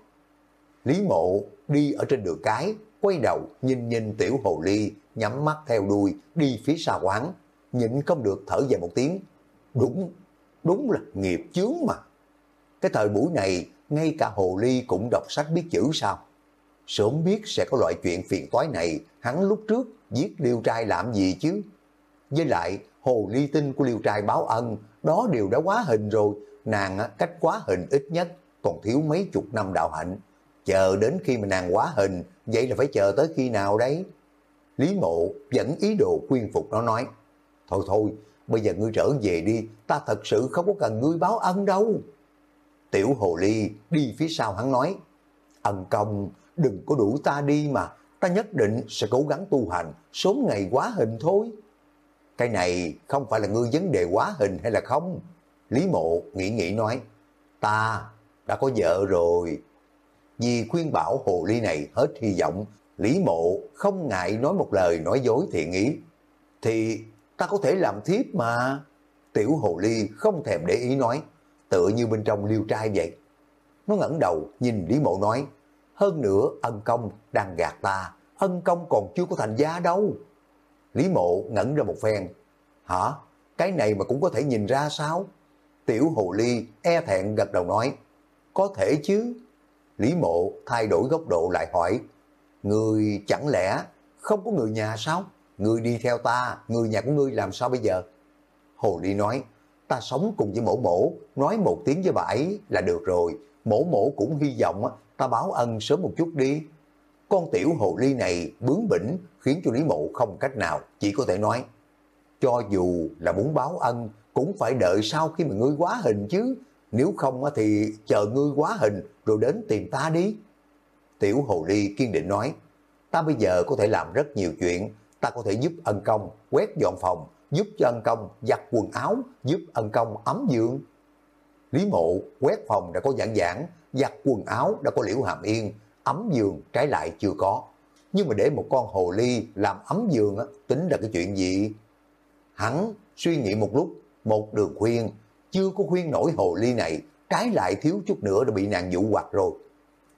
Lý mộ đi ở trên đường cái, quay đầu nhìn nhìn tiểu hồ ly, nhắm mắt theo đuôi, đi phía xa quán, nhịn không được thở dài một tiếng. Đúng, đúng là nghiệp chướng mà. Cái thời buổi này, ngay cả hồ ly cũng đọc sách biết chữ sao? Sớm biết sẽ có loại chuyện phiền toái này, hắn lúc trước giết liêu trai làm gì chứ? Với lại, hồ ly tinh của liêu trai báo ân, đó đều đã quá hình rồi, nàng cách quá hình ít nhất, còn thiếu mấy chục năm đạo hạnh. Chờ đến khi mà nàng quá hình, vậy là phải chờ tới khi nào đấy? Lý mộ vẫn ý đồ khuyên phục nó nói, thôi thôi, bây giờ ngươi trở về đi, ta thật sự không có cần ngươi báo ân đâu. Tiểu hồ ly đi phía sau hắn nói, ân công, đừng có đuổi ta đi mà, ta nhất định sẽ cố gắng tu hành, sớm ngày quá hình thôi. Cái này không phải là ngươi vấn đề quá hình hay là không? Lý mộ nghĩ nghĩ nói, ta đã có vợ rồi. Vì khuyên bảo hồ ly này hết hy vọng, Lý mộ không ngại nói một lời nói dối thiện ý. Thì ta có thể làm thiếp mà. Tiểu hồ ly không thèm để ý nói, tựa như bên trong liêu trai vậy. Nó ngẩng đầu nhìn Lý mộ nói, hơn nữa ân công đang gạt ta, ân công còn chưa có thành gia đâu. Lý mộ ngẩn ra một phen, hả, cái này mà cũng có thể nhìn ra sao? Tiểu hồ ly e thẹn gật đầu nói, có thể chứ. Lý mộ thay đổi góc độ lại hỏi, người chẳng lẽ không có người nhà sao? Người đi theo ta, người nhà của ngươi làm sao bây giờ? Hồ ly nói, ta sống cùng với mổ mổ, nói một tiếng với bà ấy là được rồi. Mổ mổ cũng hy vọng ta báo ân sớm một chút đi. Con tiểu hồ ly này bướng bỉnh khiến cho Lý Mộ không cách nào, chỉ có thể nói. Cho dù là muốn báo ân, cũng phải đợi sau khi mà ngươi quá hình chứ. Nếu không thì chờ ngươi quá hình rồi đến tìm ta đi. Tiểu hồ ly kiên định nói, ta bây giờ có thể làm rất nhiều chuyện, ta có thể giúp ân công quét dọn phòng, giúp cho ân công giặt quần áo, giúp ân công ấm giường. Lý mộ quét phòng đã có giảng giảng, giặt quần áo đã có liễu hàm yên, ấm giường trái lại chưa có. Nhưng mà để một con hồ ly làm ấm giường á, tính là cái chuyện gì? Hắn suy nghĩ một lúc, một đường khuyên, chưa có khuyên nổi hồ ly này, trái lại thiếu chút nữa đã bị nàng dụ hoặc rồi.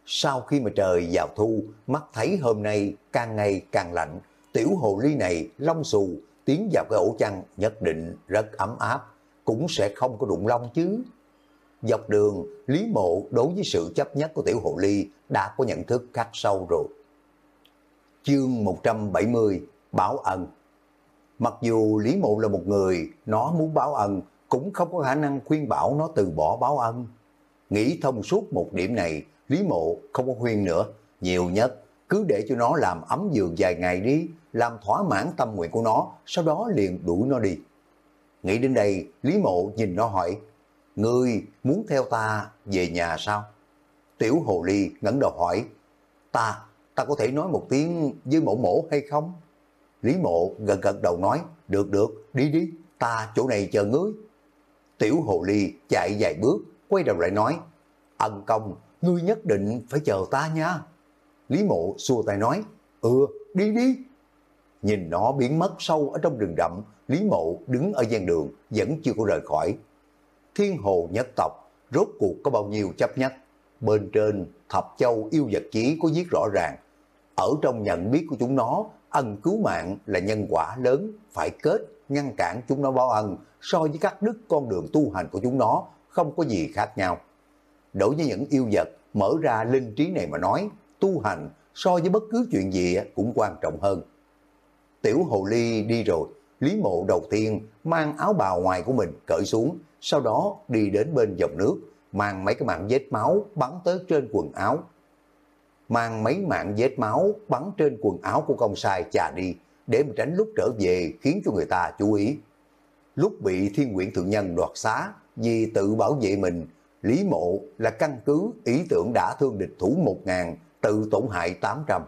Sau khi mà trời vào thu, mắt thấy hôm nay càng ngày càng lạnh, tiểu hồ ly này lông xù, tiến vào cái ổ chăn nhất định rất ấm áp, cũng sẽ không có đụng lông chứ. Dọc đường, Lý Mộ đối với sự chấp nhất của tiểu hồ ly đã có nhận thức khắc sâu rồi. Chương 170 Báo ân Mặc dù Lý Mộ là một người, nó muốn báo ân, cũng không có khả năng khuyên bảo nó từ bỏ báo ân. Nghĩ thông suốt một điểm này, Lý Mộ không có khuyên nữa, nhiều nhất cứ để cho nó làm ấm giường vài ngày đi, làm thỏa mãn tâm nguyện của nó, sau đó liền đuổi nó đi. Nghĩ đến đây, Lý Mộ nhìn nó hỏi, Ngươi muốn theo ta về nhà sao? Tiểu Hồ Ly ngẩng đầu hỏi, ta, ta có thể nói một tiếng với mộ mổ hay không? Lý Mộ gần gật đầu nói, được được, đi đi, ta chỗ này chờ ngươi. Tiểu Hồ Ly chạy vài bước, quay đầu lại nói, ân công, ngươi nhất định phải chờ ta nha. Lý Mộ xua tay nói, ừ, đi đi. Nhìn nó biến mất sâu ở trong rừng rậm, Lý Mộ đứng ở gian đường, vẫn chưa có rời khỏi. Thiên hồ nhất tộc, rốt cuộc có bao nhiêu chấp nhất. bên trên thập châu yêu vật chí có viết rõ ràng. Ở trong nhận biết của chúng nó, ân cứu mạng là nhân quả lớn, phải kết, ngăn cản chúng nó báo ân so với các đức con đường tu hành của chúng nó không có gì khác nhau. Đối với những yêu vật mở ra linh trí này mà nói, tu hành so với bất cứ chuyện gì cũng quan trọng hơn. Tiểu Hồ Ly đi rồi, Lý Mộ đầu tiên mang áo bào ngoài của mình cởi xuống, sau đó đi đến bên dòng nước, mang mấy cái mạng vết máu bắn tới trên quần áo. Mang mấy mạng vết máu bắn trên quần áo của công sai chà đi, để mà tránh lúc trở về khiến cho người ta chú ý. Lúc bị thiên quyển thượng nhân đoạt xá, vì tự bảo vệ mình, Lý Mộ là căn cứ ý tưởng đã thương địch thủ 1.000, tự tổn hại 800.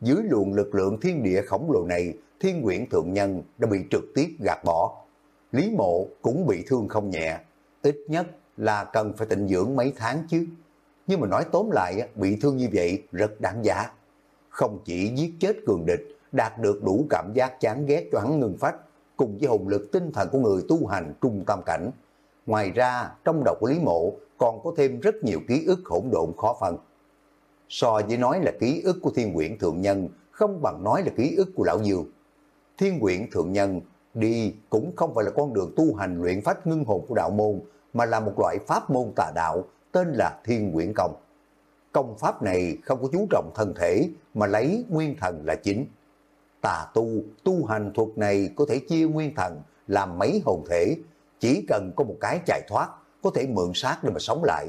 Dưới luồng lực lượng thiên địa khổng lồ này, thiên quyển thượng nhân đã bị trực tiếp gạt bỏ. Lý Mộ cũng bị thương không nhẹ, ít nhất là cần phải tịnh dưỡng mấy tháng chứ. Nhưng mà nói tóm lại, bị thương như vậy rất đáng giá. Không chỉ giết chết cường địch, đạt được đủ cảm giác chán ghét cho hắn ngừng phách, cùng với hồn lực tinh thần của người tu hành trung tâm cảnh. Ngoài ra, trong đầu của Lý Mộ còn có thêm rất nhiều ký ức hỗn độn khó phân. So với nói là ký ức của thiên quyển thượng nhân, không bằng nói là ký ức của Lão Dương. Thiên quyển thượng nhân đi cũng không phải là con đường tu hành luyện phát ngưng hồn của đạo môn, mà là một loại pháp môn tà đạo tên là Thiên Quyển Công. Công pháp này không có chú trọng thân thể mà lấy nguyên thần là chính. Tà tu, tu hành thuật này có thể chia nguyên thần làm mấy hồn thể, chỉ cần có một cái chạy thoát, có thể mượn xác để mà sống lại,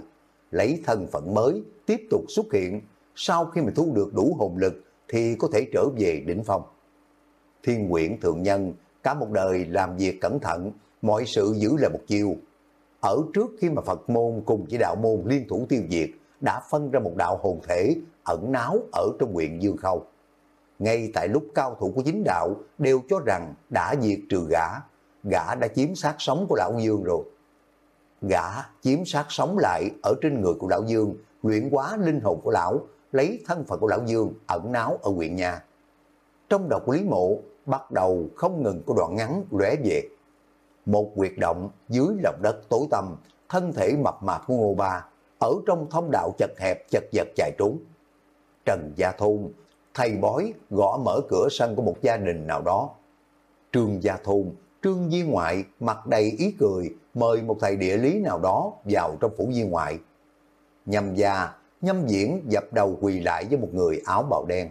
lấy thân phận mới, tiếp tục xuất hiện, sau khi mà thu được đủ hồn lực thì có thể trở về đỉnh phong. Thiên quyển thượng nhân, cả một đời làm việc cẩn thận, mọi sự giữ là một chiều. Ở trước khi mà Phật môn cùng chỉ đạo môn liên thủ tiêu diệt, đã phân ra một đạo hồn thể ẩn náu ở trong huyện Dương Khâu. Ngay tại lúc cao thủ của chính đạo đều cho rằng đã diệt trừ gã, gã đã chiếm sát sống của lão Dương rồi. Gã chiếm sát sống lại ở trên người của lão Dương, luyện hóa linh hồn của lão, lấy thân phận của lão Dương ẩn náu ở huyện nhà. Trong đầu của Lý Mộ bắt đầu không ngừng có đoạn ngắn lóe về. Một quyệt động dưới lòng đất tối tăm, thân thể mập mạp của Ngô Ba, ở trong thông đạo chật hẹp chật vật chạy trốn. Trần Gia Thôn, thầy bói gõ mở cửa sân của một gia đình nào đó. Trương Gia Thôn, Trương Di Ngoại mặt đầy ý cười mời một thầy địa lý nào đó vào trong phủ Di Ngoại. Nhâm gia, nhâm diễn dập đầu quỳ lại với một người áo bào đen.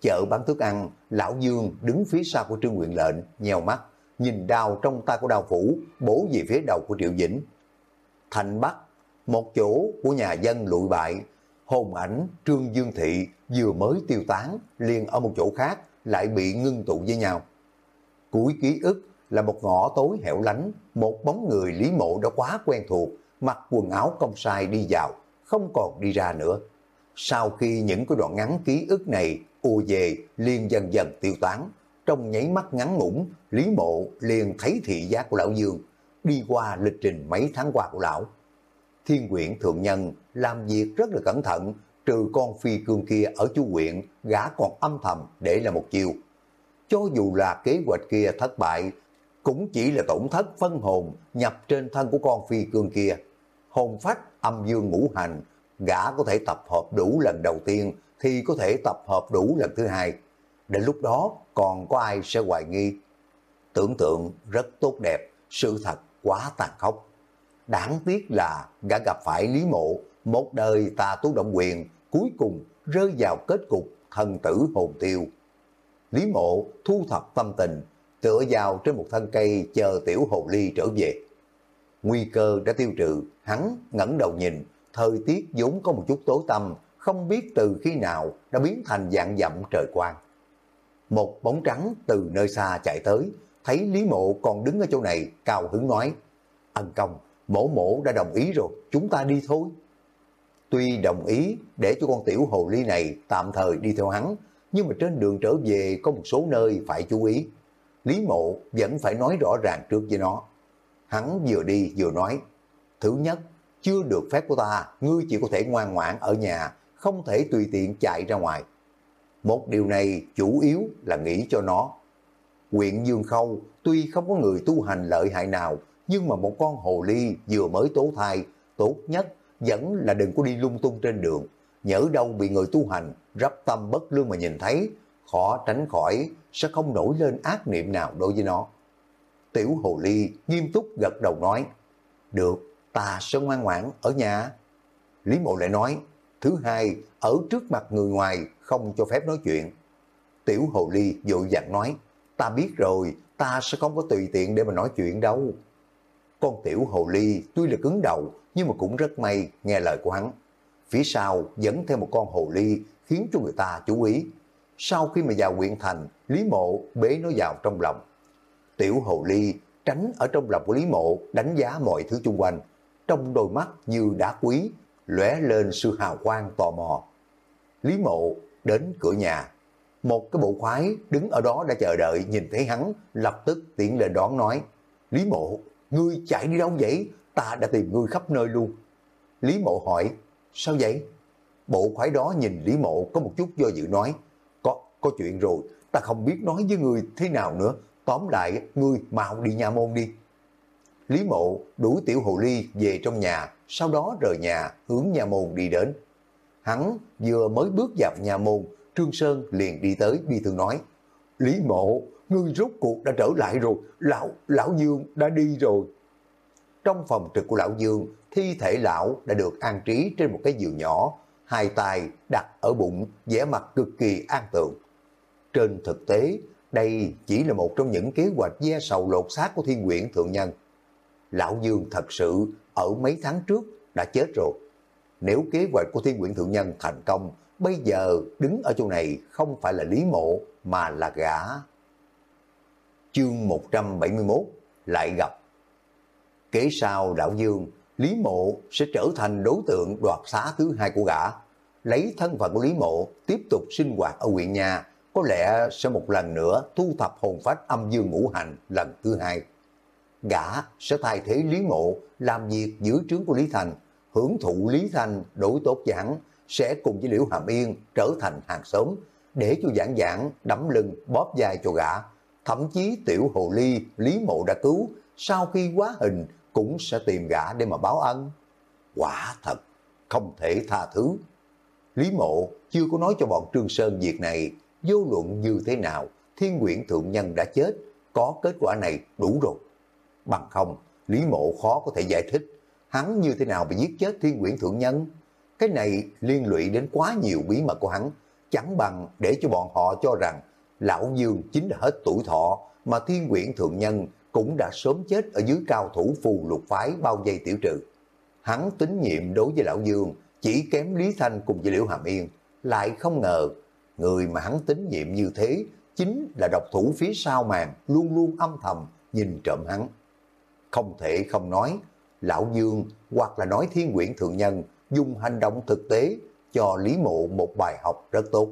Chợ bán thức ăn, Lão Dương đứng phía sau của Trương Nguyện Lệnh, nhèo mắt, nhìn đao trong tay của đao phủ, bổ về phía đầu của Triệu Vĩnh. Thành Bắc, một chỗ của nhà dân lụi bại, hồn ảnh Trương Dương Thị vừa mới tiêu tán, liền ở một chỗ khác lại bị ngưng tụ với nhau. Cuối ký ức là một ngõ tối hẻo lánh, một bóng người Lý Mộ đã quá quen thuộc, mặc quần áo công sai đi vào, không còn đi ra nữa. Sau khi những cái đoạn ngắn ký ức này ùa về liền dần dần tiêu tán, trong nháy mắt ngắn ngủn, Lý Mộ liền thấy thị giác của Lão Dương, đi qua lịch trình mấy tháng qua của Lão. Thiên quyển thượng nhân làm việc rất là cẩn thận, trừ con phi cương kia ở chu quyện, gã còn âm thầm để là một chiều. Cho dù là kế hoạch kia thất bại, cũng chỉ là tổn thất phân hồn nhập trên thân của con phi cương kia. Hồn phách âm dương ngũ hành, gã có thể tập hợp đủ lần đầu tiên thì có thể tập hợp đủ lần thứ hai. Đến lúc đó còn có ai sẽ hoài nghi. Tưởng tượng rất tốt đẹp, sự thật quá tàn khốc. Đáng tiếc là gã gặp phải Lý Mộ, một đời ta tú động quyền, cuối cùng rơi vào kết cục thần tử hồn tiêu. Lý Mộ thu thập tâm tình, tựa vào trên một thân cây chờ tiểu hồ ly trở về. Nguy cơ đã tiêu trừ, hắn ngẩng đầu nhìn, thời tiết vốn có một chút tối tăm, không biết từ khi nào đã biến thành dạng dặm trời quang. Một bóng trắng từ nơi xa chạy tới, thấy Lý Mộ còn đứng ở chỗ này, cao hứng nói, ân công, mổ mổ đã đồng ý rồi, chúng ta đi thôi. Tuy đồng ý để cho con tiểu hồ ly này tạm thời đi theo hắn, nhưng mà trên đường trở về có một số nơi phải chú ý. Lý mộ vẫn phải nói rõ ràng trước với nó. Hắn vừa đi vừa nói, thứ nhất, chưa được phép của ta, ngươi chỉ có thể ngoan ngoãn ở nhà, không thể tùy tiện chạy ra ngoài. Một điều này chủ yếu là nghĩ cho nó. Quyện Dương Khâu tuy không có người tu hành lợi hại nào, nhưng mà một con hồ ly vừa mới tố thai, tốt nhất vẫn là đừng có đi lung tung trên đường, nhỡ đâu bị người tu hành, rắp tâm bất lương mà nhìn thấy, khó tránh khỏi, sẽ không nổi lên ác niệm nào đối với nó. Tiểu Hồ Ly nghiêm túc gật đầu nói, được, ta sẽ ngoan ngoãn ở nhà. Lý Mộ lại nói, thứ hai, ở trước mặt người ngoài không cho phép nói chuyện. Tiểu Hồ Ly dội dặn nói, ta biết rồi, ta sẽ không có tùy tiện để mà nói chuyện đâu. Con Tiểu Hồ Ly tuy là cứng đầu, nhưng mà cũng rất may nghe lời của hắn. Phía sau dẫn theo một con Hồ Ly khiến cho người ta chú ý. Sau khi mà vào huyện thành, Lý Mộ bế nó vào trong lòng. Tiểu Hồ Ly tránh ở trong lòng của Lý Mộ đánh giá mọi thứ xung quanh. Trong đôi mắt như đá quý, lóe lên sự hào quang tò mò. Lý Mộ đến cửa nhà. Một cái bộ khoái đứng ở đó đã chờ đợi nhìn thấy hắn, lập tức tiến lên đón nói. Lý Mộ, ngươi chạy đi đâu vậy? Ta đã tìm ngươi khắp nơi luôn. Lý Mộ hỏi, sao vậy? Bộ khoái đó nhìn Lý Mộ có một chút do dự nói, có, có chuyện rồi, ta không biết nói với ngươi thế nào nữa, tóm lại ngươi mau đi nhà môn đi. Lý Mộ đuổi tiểu hồ ly về trong nhà, sau đó rời nhà hướng nhà môn đi đến. Hắn vừa mới bước vào nhà môn, Trương Sơn liền đi tới bi thường nói, Lý Mộ, ngươi rốt cuộc đã trở lại rồi, lão, lão Dương đã đi rồi. Trong phòng trực của lão Dương, thi thể lão đã được an trí trên một cái giường nhỏ, hai tay đặt ở bụng, vẻ mặt cực kỳ an tường. Trên thực tế, đây chỉ là một trong những kế hoạch gia sầu lột xác của thiên quyển thượng nhân. Lão Dương thật sự ở mấy tháng trước đã chết rồi. Nếu kế hoạch của thiên quyển thượng nhân thành công, bây giờ đứng ở chỗ này không phải là Lý Mộ mà là gã. Chương 171 lại gặp. Kế sau Lão Dương, Lý Mộ sẽ trở thành đối tượng đoạt xá thứ hai của gã. Lấy thân phận của Lý Mộ tiếp tục sinh hoạt ở huyện nhà, có lẽ sẽ một lần nữa thu thập hồn phách âm dương ngũ hành lần thứ hai. Gã sẽ thay thế Lý Mộ làm việc giữ trướng của Lý Thành, hưởng thụ Lý Thành đối tốt giảng, sẽ cùng với Liễu Hàm Yên trở thành hàng xóm, để cho giảng giảng đấm lưng bóp dài cho gã. Thậm chí tiểu hồ ly Lý Mộ đã cứu, sau khi quá hình cũng sẽ tìm gã để mà báo ân. Quả thật, không thể tha thứ. Lý Mộ chưa có nói cho bọn Trương Sơn việc này, vô luận như thế nào, thiên quyển thượng nhân đã chết, có kết quả này đủ rồi. Bằng không, Lý Mộ khó có thể giải thích, hắn như thế nào bị giết chết thiên quyển thượng nhân. Cái này liên lụy đến quá nhiều bí mật của hắn, chẳng bằng để cho bọn họ cho rằng Lão Dương chính là hết tuổi thọ, mà thiên quyển thượng nhân cũng đã sớm chết ở dưới cao thủ phù lục phái bao dây tiểu trừ. Hắn tín nhiệm đối với Lão Dương, chỉ kém Lý Thanh cùng với Liễu Hàm Yên, lại không ngờ người mà hắn tín nhiệm như thế chính là độc thủ phía sau màn luôn luôn âm thầm nhìn trộm hắn. Không thể không nói, Lão Dương hoặc là nói thiên quyển thượng nhân dùng hành động thực tế cho Lý Mộ một bài học rất tốt.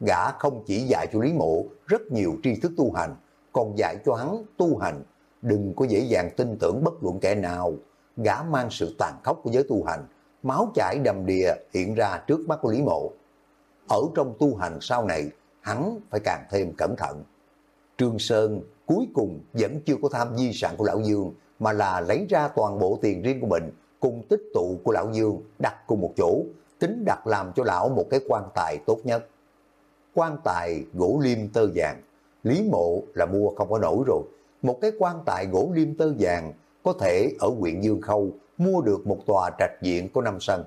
Gã không chỉ dạy cho Lý Mộ rất nhiều tri thức tu hành, còn dạy cho hắn tu hành. Đừng có dễ dàng tin tưởng bất luận kẻ nào. Gã mang sự tàn khốc của giới tu hành, máu chảy đầm đìa hiện ra trước mắt của Lý Mộ. Ở trong tu hành sau này, hắn phải càng thêm cẩn thận. Trương Sơn cuối cùng vẫn chưa có tham di sản của Lão Dương, mà là lấy ra toàn bộ tiền riêng của mình, cùng tích tụ của Lão Dương đặt cùng một chỗ, tính đặt làm cho Lão một cái quan tài tốt nhất. Quan tài gỗ liêm tơ vàng, Lý Mộ là mua không có nổi rồi. Một cái quan tài gỗ liêm tơ vàng có thể ở huyện Dương Khâu mua được một tòa trạch diện có năm sân.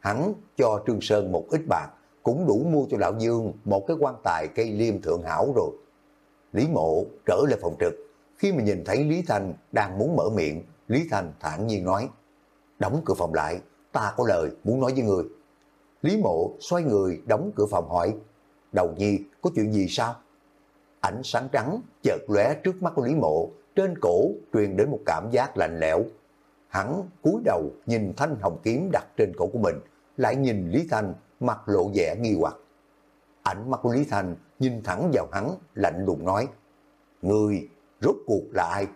Hắn cho Trương Sơn một ít bạc, cũng đủ mua cho Lão Dương một cái quan tài cây liêm thượng hảo rồi. Lý Mộ trở lại phòng trực, khi mà nhìn thấy Lý Thành đang muốn mở miệng, Lý Thành thản nhiên nói, đóng cửa phòng lại, ta có lời muốn nói với người. Lý Mộ xoay người đóng cửa phòng hỏi, đầu nhi có chuyện gì sao? Ánh sáng trắng chợt lóe trước mắt của Lý Mộ, trên cổ truyền đến một cảm giác lạnh lẽo. Hắn cúi đầu nhìn thanh hồng kiếm đặt trên cổ của mình, lại nhìn Lý Thanh mặt lộ vẻ nghi hoặc. Ánh mắt của Lý Thanh nhìn thẳng vào hắn, lạnh lùng nói, Người rốt cuộc là ai?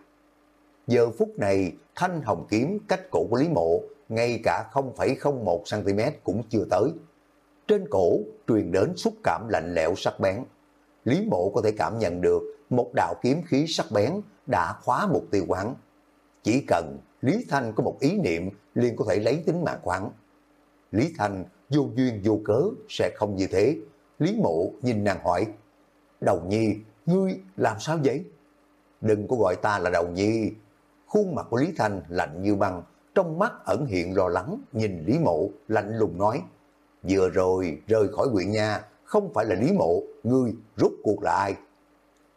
Giờ phút này, thanh hồng kiếm cách cổ của Lý Mộ, ngay cả 0,01cm cũng chưa tới. Trên cổ truyền đến xúc cảm lạnh lẽo sắc bén. Lý Mộ có thể cảm nhận được một đạo kiếm khí sắc bén đã khóa mục tiêu quán. Chỉ cần Lý Thanh có một ý niệm liền có thể lấy tính mạng quán. Lý Thanh vô duyên vô cớ sẽ không như thế. Lý Mộ nhìn nàng hỏi, Đầu Nhi, ngươi làm sao vậy? Đừng có gọi ta là Đầu Nhi. Khuôn mặt của Lý Thành lạnh như băng, trong mắt ẩn hiện lo lắng, nhìn Lý Mộ, lạnh lùng nói, Vừa rồi rời khỏi huyện nhà, không phải là Lý Mộ, ngươi rút cuộc là ai?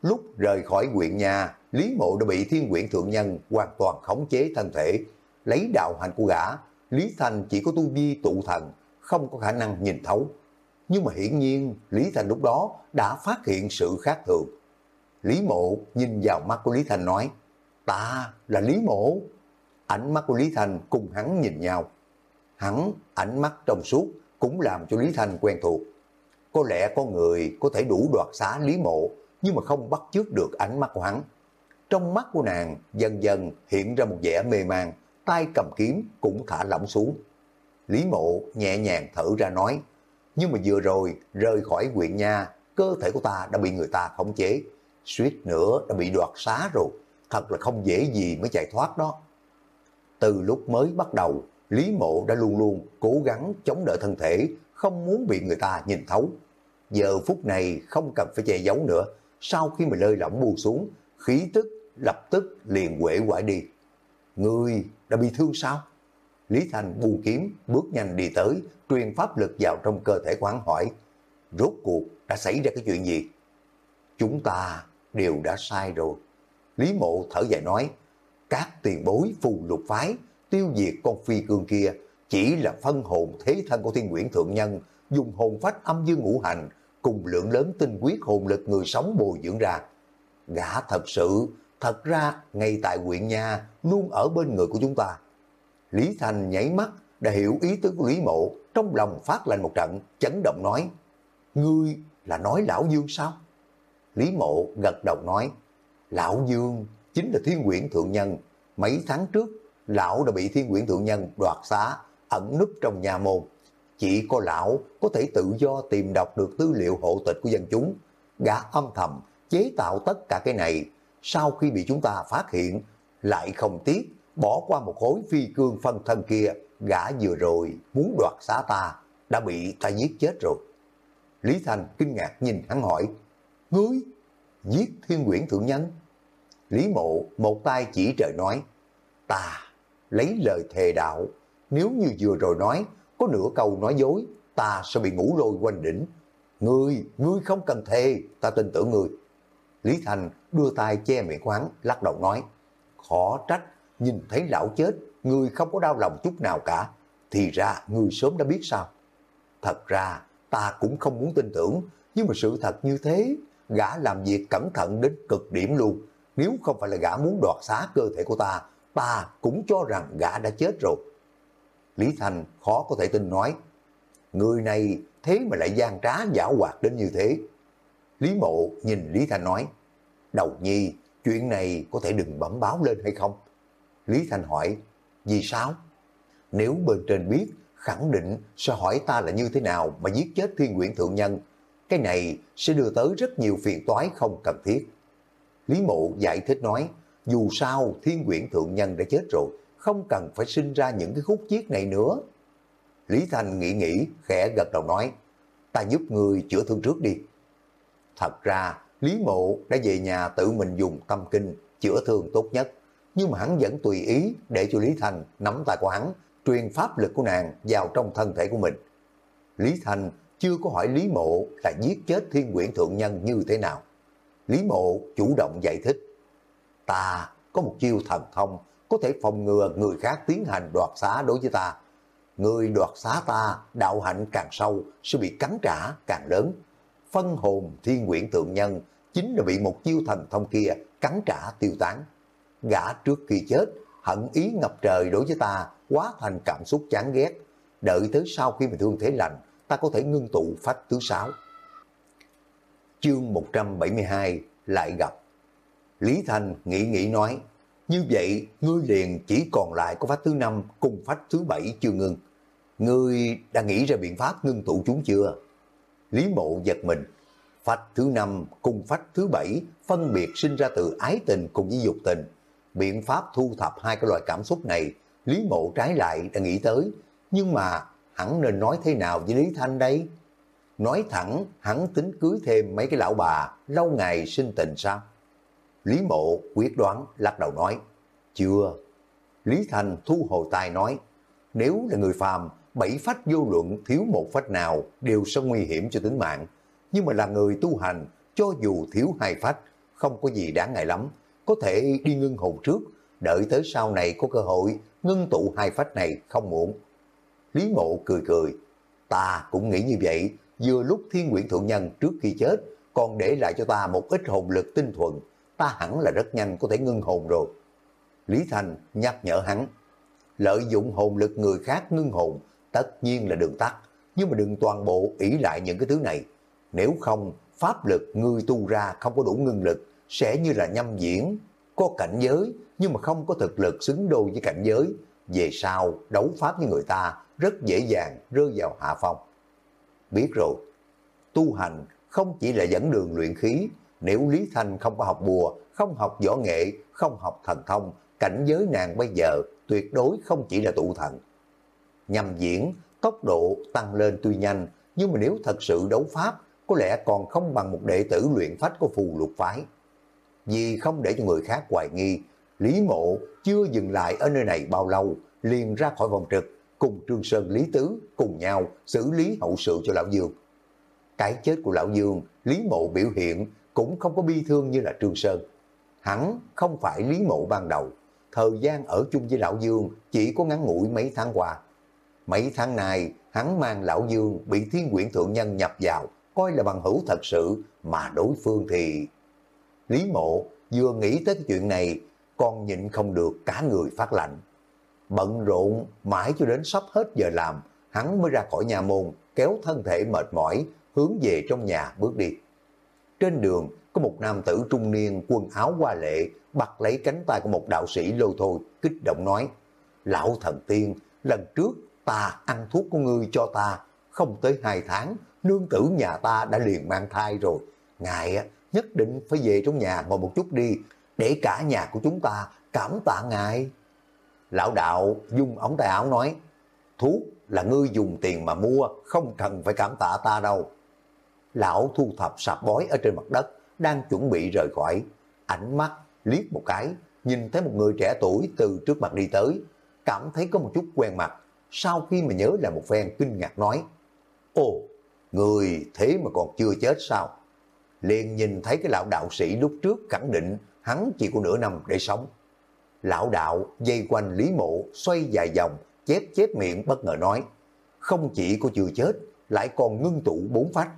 Lúc rời khỏi huyện nhà, Lý Mộ đã bị thiên quyển thượng nhân hoàn toàn khống chế thân thể. Lấy đạo hành của gã, Lý Thành chỉ có tu vi tụ thần, không có khả năng nhìn thấu. Nhưng mà hiển nhiên, Lý Thành lúc đó đã phát hiện sự khác thường. Lý Mộ nhìn vào mắt của Lý Thành nói, ta là Lý Mộ. Ánh mắt của Lý Thành cùng hắn nhìn nhau. Hắn, ánh mắt trong suốt, cũng làm cho Lý Thành quen thuộc. Có lẽ có người có thể đủ đoạt xá Lý Mộ, nhưng mà không bắt chước được ánh mắt của hắn. Trong mắt của nàng dần dần hiện ra một vẻ mê man, tay cầm kiếm cũng thả lỏng xuống. Lý Mộ nhẹ nhàng thở ra nói, nhưng mà vừa rồi rời khỏi huyện nha, cơ thể của ta đã bị người ta khống chế, suýt nữa đã bị đoạt xá rồi, thật là không dễ gì mới chạy thoát đó. Từ lúc mới bắt đầu, Lý Mộ đã luôn luôn cố gắng chống đỡ thân thể, không muốn bị người ta nhìn thấu. Giờ phút này không cần phải che giấu nữa, sau khi mà lơi lỏng buông xuống, khí tức lập tức liền quể quải đi. Ngươi đã bị thương sao? Lý Thành buông kiếm, bước nhanh đi tới, truyền pháp lực vào trong cơ thể quán hỏi, rốt cuộc đã xảy ra cái chuyện gì? Chúng ta đều đã sai rồi. Lý Mộ thở dài nói, các tiền bối phù lục phái, tiêu diệt con phi cương kia, chỉ là phân hồn thế thân của thiên nguyễn thượng nhân, dùng hồn phách âm dương ngũ hành, cùng lượng lớn tinh quyết hồn lực người sống bồi dưỡng ra. Gã thật sự, thật ra ngay tại huyện nhà luôn ở bên người của chúng ta. Lý Thành nhảy mắt đã hiểu ý tứ của Lý Mộ, trong lòng phát lên một trận, chấn động nói, Ngươi là nói Lão Dương sao? Lý Mộ gật đầu nói, Lão Dương chính là thiên quyển thượng nhân. Mấy tháng trước, Lão đã bị thiên quyển thượng nhân đoạt xá, ẩn núp trong nhà môn. Chỉ có Lão có thể tự do tìm đọc được tư liệu hộ tịch của dân chúng. Gã âm thầm chế tạo tất cả cái này. Sau khi bị chúng ta phát hiện, lại không tiếc bỏ qua một khối phi cương phân thân kia, gã vừa rồi muốn đoạt xá ta, đã bị ta giết chết rồi. Lý Thành kinh ngạc nhìn hắn hỏi, Ngươi, giết thiên quyển thượng nhân? Lý Mộ một tay chỉ trời nói, ta lấy lời thề đạo, nếu như vừa rồi nói, có nửa câu nói dối, ta sẽ bị ngủ lôi quanh đỉnh. Ngươi, ngươi không cần thề, ta tin tưởng ngươi. Lý Thành đưa tay che miệng quán, lắc đầu nói, khó trách, nhìn thấy lão chết, người không có đau lòng chút nào cả, thì ra người sớm đã biết sao. Thật ra, ta cũng không muốn tin tưởng, nhưng mà sự thật như thế, gã làm việc cẩn thận đến cực điểm luôn. Nếu không phải là gã muốn đoạt xá cơ thể của ta, ta cũng cho rằng gã đã chết rồi. Lý Thành khó có thể tin nói, người này thế mà lại gian trá giả hoạt đến như thế. Lý Mộ nhìn Lý Thành nói, đầu nhi, chuyện này có thể đừng bẩm báo lên hay không? Lý Thành hỏi, vì sao? Nếu bên trên biết, khẳng định sẽ hỏi ta là như thế nào mà giết chết thiên quyển thượng nhân. Cái này sẽ đưa tới rất nhiều phiền toái không cần thiết. Lý Mộ giải thích nói, dù sao thiên quyển thượng nhân đã chết rồi, không cần phải sinh ra những cái khúc chiết này nữa. Lý Thành nghĩ nghĩ, khẽ gật đầu nói, ta giúp người chữa thương trước đi. Thật ra, Lý Mộ đã về nhà tự mình dùng tâm kinh, chữa thương tốt nhất nhưng mà hắn vẫn tùy ý để cho Lý Thành nắm tay của hắn, truyền pháp lực của nàng vào trong thân thể của mình. Lý Thành chưa có hỏi Lý Mộ là giết chết thiên quyển thượng nhân như thế nào. Lý Mộ chủ động giải thích, ta có một chiêu thần thông có thể phòng ngừa người khác tiến hành đoạt xá đối với ta. Người đoạt xá ta, đạo hạnh càng sâu, sẽ bị cắn trả càng lớn. Phân hồn thiên quyển thượng nhân chính là bị một chiêu thần thông kia cắn trả tiêu tán gã trước khi chết, hận ý ngập trời đối với ta, quá thành cảm xúc chán ghét. Đợi tới sau khi mà thương thế lành, ta có thể ngưng tụ phách thứ sáu. Chương 172 lại gặp. Lý Thành nghĩ nghĩ nói, như vậy ngươi liền chỉ còn lại có phách thứ năm cùng phách thứ bảy chưa ngưng. Ngươi đã nghĩ ra biện pháp ngưng tụ chúng chưa? Lý mộ giật mình, phách thứ năm cùng phách thứ bảy phân biệt sinh ra từ ái tình cùng với dục tình biện pháp thu thập hai cái loại cảm xúc này Lý Mộ trái lại đã nghĩ tới, nhưng mà hắn nên nói thế nào với Lý Thanh đây? Nói thẳng, hắn tính cưới thêm mấy cái lão bà, lâu ngày sinh tình sao? Lý Mộ quyết đoán lắc đầu nói, chưa. Lý Thanh thu hồi tai nói, nếu là người phàm, bảy phách vô luận thiếu một phách nào đều sẽ nguy hiểm cho tính mạng. Nhưng mà là người tu hành, cho dù thiếu hai phách, không có gì đáng ngại lắm. Có thể đi ngưng hồn trước, đợi tới sau này có cơ hội, ngưng tụ hai phách này không muộn. Lý mộ cười cười, ta cũng nghĩ như vậy, vừa lúc thiên nguyện thượng nhân trước khi chết, còn để lại cho ta một ít hồn lực tinh thuần, ta hẳn là rất nhanh có thể ngưng hồn rồi. Lý Thành nhắc nhở hắn, lợi dụng hồn lực người khác ngưng hồn, tất nhiên là đường tắt, nhưng mà đừng toàn bộ ỷ lại những cái thứ này. Nếu không, pháp lực người tu ra không có đủ ngưng lực, sẽ như là nhâm diễn, có cảnh giới nhưng mà không có thực lực xứng đôi với cảnh giới. Về sau, đấu pháp với người ta rất dễ dàng rơi vào hạ phong. Biết rồi, tu hành không chỉ là dẫn đường luyện khí, nếu Lý Thanh không có học bùa, không học võ nghệ, không học thần thông, cảnh giới nàng bây giờ tuyệt đối không chỉ là tụ thần. Nhằm diễn, tốc độ tăng lên tuy nhanh, nhưng mà nếu thật sự đấu pháp, có lẽ còn không bằng một đệ tử luyện phách của phù lục phái. Vì không để cho người khác hoài nghi, Lý Mộ chưa dừng lại ở nơi này bao lâu, liền ra khỏi vòng trực, cùng Trương Sơn Lý Tứ cùng nhau xử lý hậu sự cho Lão Dương. Cái chết của Lão Dương, Lý Mộ biểu hiện cũng không có bi thương như là Trương Sơn. Hắn không phải Lý Mộ ban đầu, thời gian ở chung với Lão Dương chỉ có ngắn ngủi mấy tháng qua. Mấy tháng này, hắn mang Lão Dương bị thiên quyển thượng nhân nhập vào, coi là bằng hữu thật sự, mà đối phương thì... Lý Mộ vừa nghĩ tới cái chuyện này, còn nhịn không được cả người phát lạnh. Bận rộn mãi cho đến sắp hết giờ làm, hắn mới ra khỏi nhà môn, kéo thân thể mệt mỏi, hướng về trong nhà bước đi. Trên đường, có một nam tử trung niên quần áo hoa lệ, bắt lấy cánh tay của một đạo sĩ lô thôi, kích động nói, Lão thần tiên, lần trước ta ăn thuốc của ngươi cho ta, không tới hai tháng, nương tử nhà ta đã liền mang thai rồi. Ngài nhất định phải về trong nhà ngồi một chút đi, để cả nhà của chúng ta cảm tạ ngài. Lão đạo dùng ống tay áo nói, thuốc là ngươi dùng tiền mà mua, không cần phải cảm tạ ta đâu. Lão thu thập sạp bói ở trên mặt đất, đang chuẩn bị rời khỏi. Ánh mắt liếc một cái, nhìn thấy một người trẻ tuổi từ trước mặt đi tới, cảm thấy có một chút quen mặt. Sau khi mà nhớ là một phen kinh ngạc nói, Ồ, người thế mà còn chưa chết sao? Liền nhìn thấy cái lão đạo sĩ lúc trước khẳng định hắn chỉ có nửa năm để sống. Lão đạo dây quanh Lý Mộ xoay dài vòng, chép chép miệng bất ngờ nói, không chỉ có chưa chết, lại còn ngưng tụ bốn phách.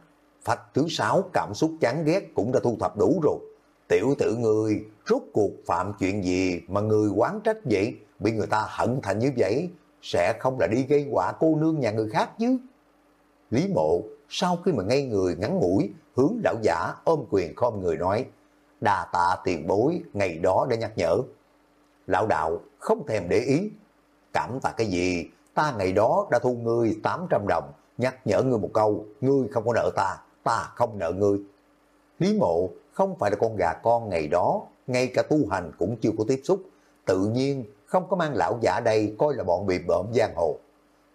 Phách thứ sáu cảm xúc chán ghét cũng đã thu thập đủ rồi. Tiểu tử người rốt cuộc phạm chuyện gì mà người quán trách vậy, bị người ta hận thành như vậy, sẽ không là đi gây quả cô nương nhà người khác chứ. Lý mộ sau khi mà ngây người ngắn ngủi, hướng lão giả ôm quyền khom người nói, đà tạ tiền bối ngày đó đã nhắc nhở. Lão đạo không thèm để ý, cảm tạ cái gì, ta ngày đó đã thu ngươi 800 đồng, nhắc nhở ngươi một câu, ngươi không có nợ ta, ta không nợ ngươi. Lý mộ không phải là con gà con ngày đó, ngay cả tu hành cũng chưa có tiếp xúc, tự nhiên không có mang lão giả đây coi là bọn bị bợm giang hồ.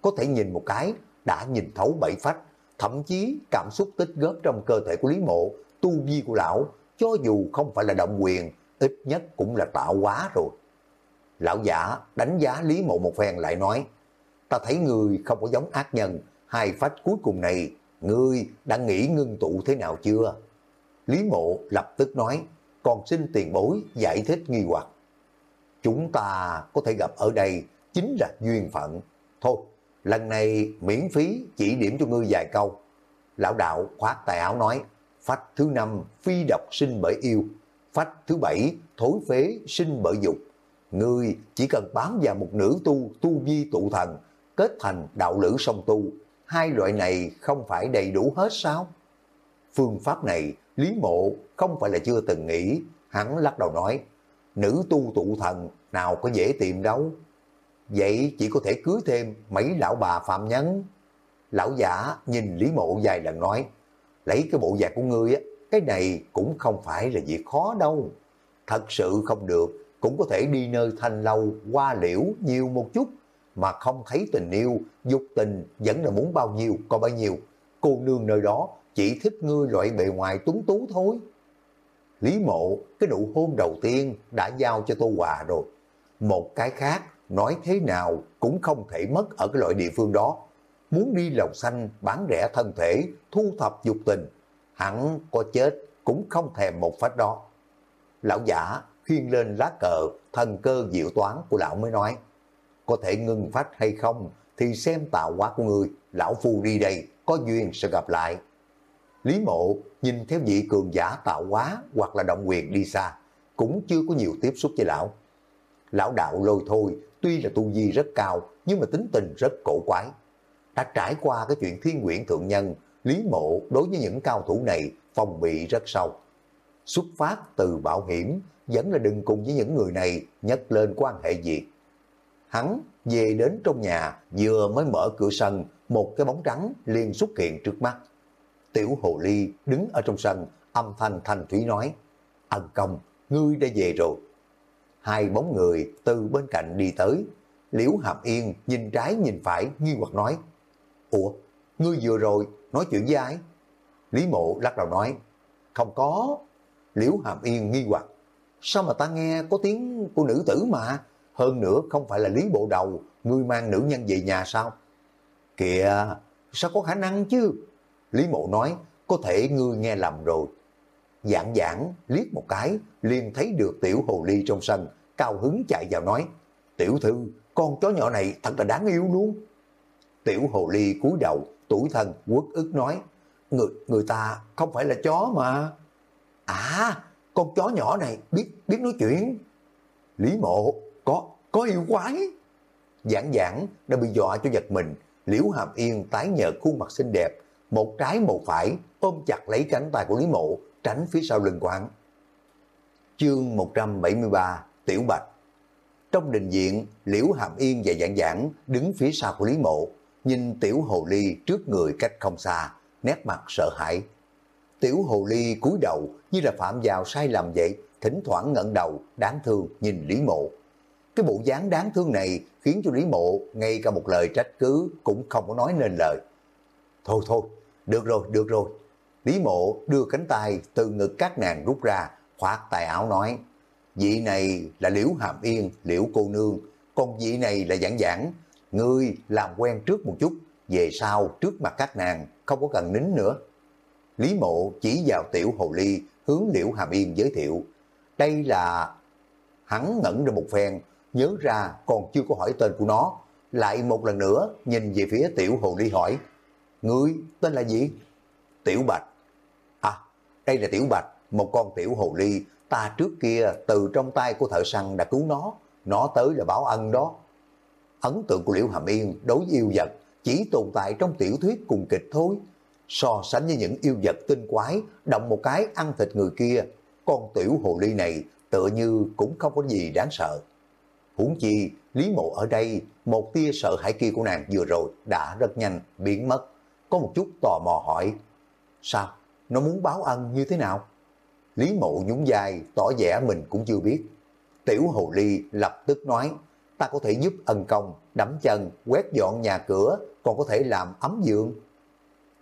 Có thể nhìn một cái, đã nhìn thấu bảy phách, thậm chí cảm xúc tích góp trong cơ thể của Lý Mộ, tu vi của lão, cho dù không phải là động quyền, ít nhất cũng là tạo hóa rồi. Lão giả đánh giá Lý Mộ một phen lại nói, ta thấy người không có giống ác nhân, hai phách cuối cùng này, ngươi đã nghĩ ngưng tụ thế nào chưa? Lý Mộ lập tức nói, còn xin tiền bối giải thích nghi hoặc. Chúng ta có thể gặp ở đây chính là duyên phận. Thôi, lần này miễn phí chỉ điểm cho ngươi vài câu. Lão đạo khoát tay áo nói, phách thứ năm phi độc sinh bởi yêu, phách thứ bảy thối phế sinh bởi dục. Ngươi chỉ cần bám vào một nữ tu tu vi tụ thần, kết thành đạo lữ song tu, hai loại này không phải đầy đủ hết sao? Phương pháp này Lý Mộ không phải là chưa từng nghĩ, hắn lắc đầu nói, nữ tu tụ thần nào có dễ tìm đâu. Vậy chỉ có thể cưới thêm mấy lão bà phạm nhân. Lão giả nhìn Lý Mộ vài lần nói, lấy cái bộ dạng của ngươi á, cái này cũng không phải là việc khó đâu. Thật sự không được, cũng có thể đi nơi thanh lâu, qua liễu nhiều một chút, mà không thấy tình yêu, dục tình vẫn là muốn bao nhiêu có bao nhiêu. Cô nương nơi đó chỉ thích ngươi loại bề ngoài tuấn tú thôi. Lý mộ, cái nụ hôn đầu tiên đã giao cho Tô Hòa rồi. Một cái khác, nói thế nào cũng không thể mất ở cái loại địa phương đó. Muốn đi lầu xanh, bán rẻ thân thể, thu thập dục tình, hẳn có chết cũng không thèm một phát đó. Lão giả khiên lên lá cờ thần cơ diệu toán của lão mới nói, có thể ngưng phát hay không thì xem tạo hóa của người, lão phu đi đây, có duyên sẽ gặp lại. Lý mộ nhìn theo vị cường giả tạo hóa hoặc là động quyền đi xa, cũng chưa có nhiều tiếp xúc với lão. Lão đạo lôi thôi, tuy là tu vi rất cao, nhưng mà tính tình rất cổ quái. Đã trải qua cái chuyện thiên quyển thượng nhân, Lý mộ đối với những cao thủ này phòng bị rất sâu. Xuất phát từ bảo hiểm, vẫn là đừng cùng với những người này nhắc lên quan hệ gì. Hắn về đến trong nhà, vừa mới mở cửa sân, một cái bóng trắng liền xuất hiện trước mắt. Tiểu Hồ Ly đứng ở trong sân, âm thanh thanh thúy nói, Ân công, ngươi đã về rồi. Hai bóng người từ bên cạnh đi tới, Liễu Hàm Yên nhìn trái nhìn phải nghi hoặc nói, Ủa, ngươi vừa rồi nói chuyện với ai? Lý Mộ lắc đầu nói, không có. Liễu Hàm Yên nghi hoặc, sao mà ta nghe có tiếng của nữ tử mà, hơn nữa không phải là Lý Bộ Đầu, ngươi mang nữ nhân về nhà sao? Kìa, sao có khả năng chứ? Lý Mộ nói, có thể ngươi nghe lầm rồi. Dạng giảng, liếc một cái, liền thấy được tiểu hồ ly trong sân, cao hứng chạy vào nói, tiểu thư, con chó nhỏ này thật là đáng yêu luôn. Tiểu hồ ly cúi đầu, tuổi thân, quất ức nói, người, người ta không phải là chó mà. À, con chó nhỏ này biết biết nói chuyện. Lý mộ, có, có yêu quái. Giảng giảng đã bị dọa cho giật mình, liễu hàm yên tái nhợt khuôn mặt xinh đẹp, một trái một phải ôm chặt lấy cánh tay của Lý Mộ, tránh phía sau lưng quán. Chương 173 Tiểu Bạch Trong đình diện, Liễu Hàm Yên và Dạng Giảng đứng phía sau của Lý Mộ, nhìn Tiểu Hồ Ly trước người cách không xa, nét mặt sợ hãi. Tiểu Hồ Ly cúi đầu như là phạm vào sai lầm vậy, thỉnh thoảng ngẩng đầu, đáng thương nhìn Lý Mộ. Cái bộ dáng đáng thương này khiến cho Lý Mộ ngay cả một lời trách cứ cũng không có nói nên lời. Thôi thôi, được rồi, được rồi. Lý mộ đưa cánh tay từ ngực các nàng rút ra, khoát tài áo nói, vị này là Liễu Hàm Yên, Liễu cô nương, còn vị này là Giảng Giảng, ngươi làm quen trước một chút, về sau trước mặt các nàng, không có cần nín nữa. Lý mộ chỉ vào tiểu hồ ly, hướng Liễu Hàm Yên giới thiệu, đây là... Hắn ngẩn ra một phen, nhớ ra còn chưa có hỏi tên của nó, lại một lần nữa nhìn về phía tiểu hồ ly hỏi, Ngươi tên là gì? Tiểu Bạch. À, đây là Tiểu Bạch, một con tiểu hồ ly. Ta trước kia từ trong tay của thợ săn đã cứu nó. Nó tới là báo ân đó. Ấn tượng của Liễu Hàm Yên đối với yêu vật chỉ tồn tại trong tiểu thuyết cùng kịch thôi. So sánh với những yêu vật tinh quái, động một cái ăn thịt người kia, con tiểu hồ ly này tựa như cũng không có gì đáng sợ. Huống chi, Lý Mộ ở đây, một tia sợ hãi kia của nàng vừa rồi đã rất nhanh biến mất có một chút tò mò hỏi, sao, nó muốn báo ân như thế nào? Lý mộ nhún dài, tỏ vẻ mình cũng chưa biết. Tiểu hồ ly lập tức nói, ta có thể giúp ân công, đấm chân, quét dọn nhà cửa, còn có thể làm ấm giường.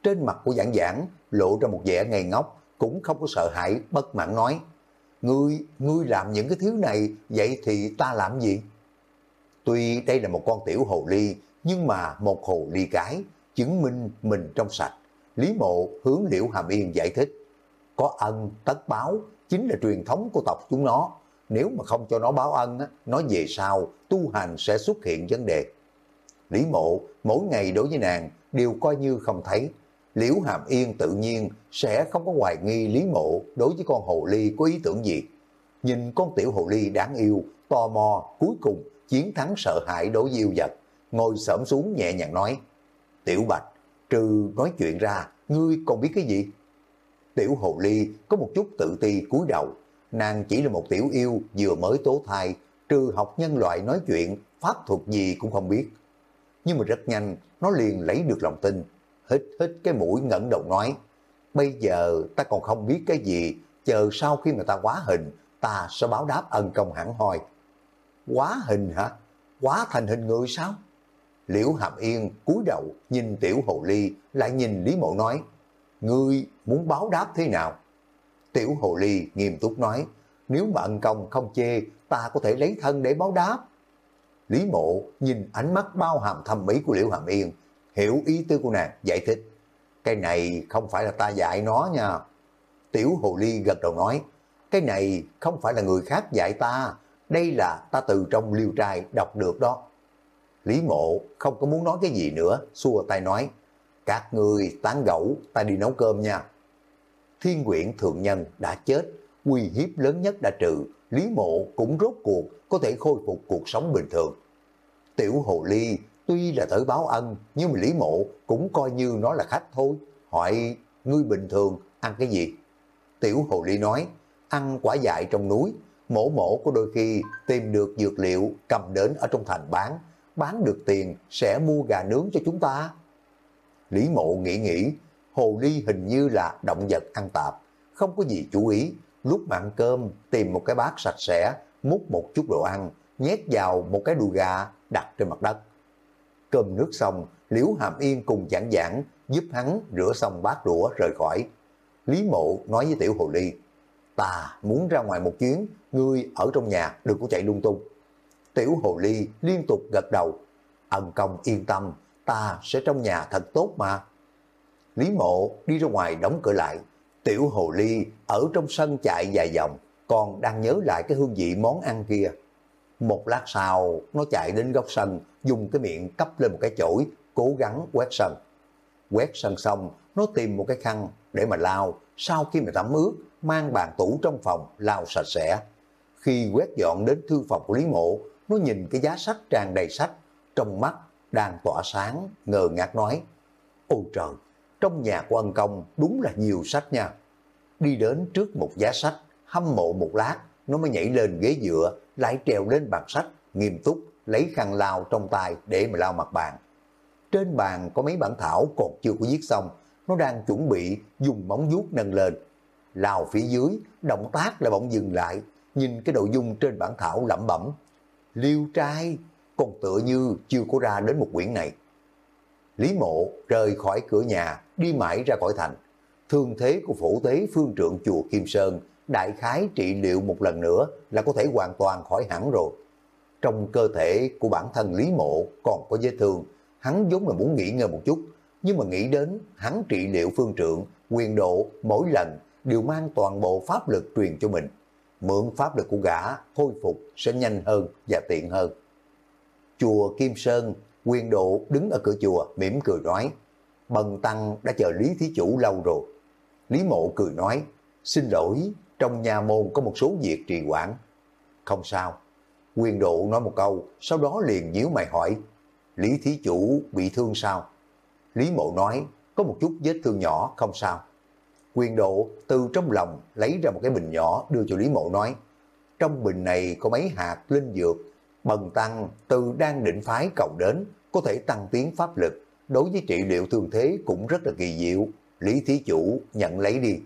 Trên mặt của giảng giảng lộ ra một vẻ ngây ngốc, cũng không có sợ hãi, bất mãn nói, Ngươi, ngươi làm những cái thứ này, vậy thì ta làm gì? Tuy đây là một con tiểu hồ ly, nhưng mà một hồ ly cái, chứng minh mình trong sạch. Lý mộ hướng Liễu Hàm Yên giải thích, có ân tất báo chính là truyền thống của tộc chúng nó. Nếu mà không cho nó báo ân, nó về sau tu hành sẽ xuất hiện vấn đề. Lý mộ mỗi ngày đối với nàng đều coi như không thấy. Liễu Hàm Yên tự nhiên sẽ không có hoài nghi Lý mộ đối với con hồ ly có ý tưởng gì. Nhìn con tiểu hồ ly đáng yêu, tò mò, cuối cùng chiến thắng sợ hãi đối với yêu vật. Ngồi sẫm xuống nhẹ nhàng nói, Tiểu Bạch, trừ nói chuyện ra, ngươi còn biết cái gì? Tiểu Hồ Ly có một chút tự ti cúi đầu, nàng chỉ là một tiểu yêu vừa mới tố thai, trừ học nhân loại nói chuyện, pháp thuật gì cũng không biết. Nhưng mà rất nhanh, nó liền lấy được lòng tin, hít hít cái mũi ngẩng đầu nói, bây giờ ta còn không biết cái gì, chờ sau khi mà ta quá hình, ta sẽ báo đáp ân công hẳn hoi. Quá hình hả? Quá thành hình người sao? Liễu Hàm Yên cúi đầu nhìn tiểu hồ ly lại nhìn Lý Mộ nói, ngươi muốn báo đáp thế nào? Tiểu hồ ly nghiêm túc nói, nếu mà ân công không chê, ta có thể lấy thân để báo đáp. Lý Mộ nhìn ánh mắt bao hàm thâm ý của Liễu Hàm Yên, hiểu ý tư của nàng, giải thích. Cái này không phải là ta dạy nó nha. Tiểu Hồ Ly gật đầu nói, cái này không phải là người khác dạy ta, đây là ta từ trong liêu trai đọc được đó. Lý Mộ không có muốn nói cái gì nữa, xua tay nói, các người tán gẫu, ta đi nấu cơm nha. Thiên quyển thượng nhân đã chết, uy hiếp lớn nhất đã trừ, Lý Mộ cũng rốt cuộc có thể khôi phục cuộc sống bình thường. Tiểu Hồ Ly tuy là tới báo ân, nhưng mà Lý Mộ cũng coi như nó là khách thôi. Hỏi, ngươi bình thường ăn cái gì? Tiểu Hồ Ly nói, ăn quả dại trong núi, mổ mổ có đôi khi tìm được dược liệu cầm đến ở trong thành bán, bán được tiền sẽ mua gà nướng cho chúng ta. Lý Mộ nghĩ nghĩ, Hồ Ly hình như là động vật ăn tạp, không có gì chú ý, lúc mà ăn cơm tìm một cái bát sạch sẽ, múc một chút đồ ăn, nhét vào một cái đùi gà đặt trên mặt đất. Cơm nước xong, Liễu Hàm Yên cùng giảng giảng giúp hắn rửa xong bát đũa rời khỏi. Lý Mộ nói với Tiểu Hồ Ly, ta muốn ra ngoài một chuyến, ngươi ở trong nhà đừng có chạy lung tung. Tiểu Hồ Ly liên tục gật đầu, ân công yên tâm, ta sẽ trong nhà thật tốt mà. Lý Mộ đi ra ngoài đóng cửa lại, Tiểu Hồ Ly ở trong sân chạy dài vòng, còn đang nhớ lại cái hương vị món ăn kia. Một lát sau, nó chạy đến góc sân, dùng cái miệng cấp lên một cái chổi, cố gắng quét sân. Quét sân xong, nó tìm một cái khăn để mà lau, sau khi mà tắm ướt, mang bàn tủ trong phòng lau sạch sẽ. Khi quét dọn đến thư phòng của Lý Mộ, nó nhìn cái giá sách tràn đầy sách, trong mắt đang tỏa sáng, ngờ ngác nói, Ôi trời, trong nhà của ân công đúng là nhiều sách nha. Đi đến trước một giá sách, hâm mộ một lát, nó mới nhảy lên ghế dựa, lại trèo lên bàn sách, nghiêm túc, lấy khăn lao trong tay để mà lao mặt bàn. Trên bàn có mấy bản thảo còn chưa có viết xong, nó đang chuẩn bị dùng móng vuốt nâng lên. Lao phía dưới, động tác lại bỗng dừng lại, nhìn cái nội dung trên bản thảo lẩm bẩm. Liêu trai, còn tựa như chưa có ra đến một quyển này. Lý mộ rời khỏi cửa nhà, đi mãi ra khỏi thành. Thương thế của phổ tế phương trượng chùa Kim Sơn, đại khái trị liệu một lần nữa là có thể hoàn toàn khỏi hẳn rồi. Trong cơ thể của bản thân Lý mộ còn có vết thương, hắn vốn là muốn nghỉ ngơi một chút, nhưng mà nghĩ đến hắn trị liệu phương trượng, quyền độ mỗi lần đều mang toàn bộ pháp lực truyền cho mình. Mượn pháp lực của gã khôi phục sẽ nhanh hơn và tiện hơn. Chùa Kim Sơn Quyền độ đứng ở cửa chùa mỉm cười nói, Bần Tăng đã chờ Lý Thí Chủ lâu rồi. Lý Mộ cười nói, xin lỗi, trong nhà môn có một số việc trì quản. Không sao. Quyền độ nói một câu, sau đó liền nhíu mày hỏi, Lý Thí Chủ bị thương sao? Lý Mộ nói, có một chút vết thương nhỏ, không sao. Quyền độ từ trong lòng lấy ra một cái bình nhỏ đưa cho Lý Mộ nói, trong bình này có mấy hạt linh dược Bần tăng từ đang định phái cầu đến, có thể tăng tiến pháp lực, đối với trị liệu thương thế cũng rất là kỳ diệu. Lý Thí Chủ nhận lấy đi.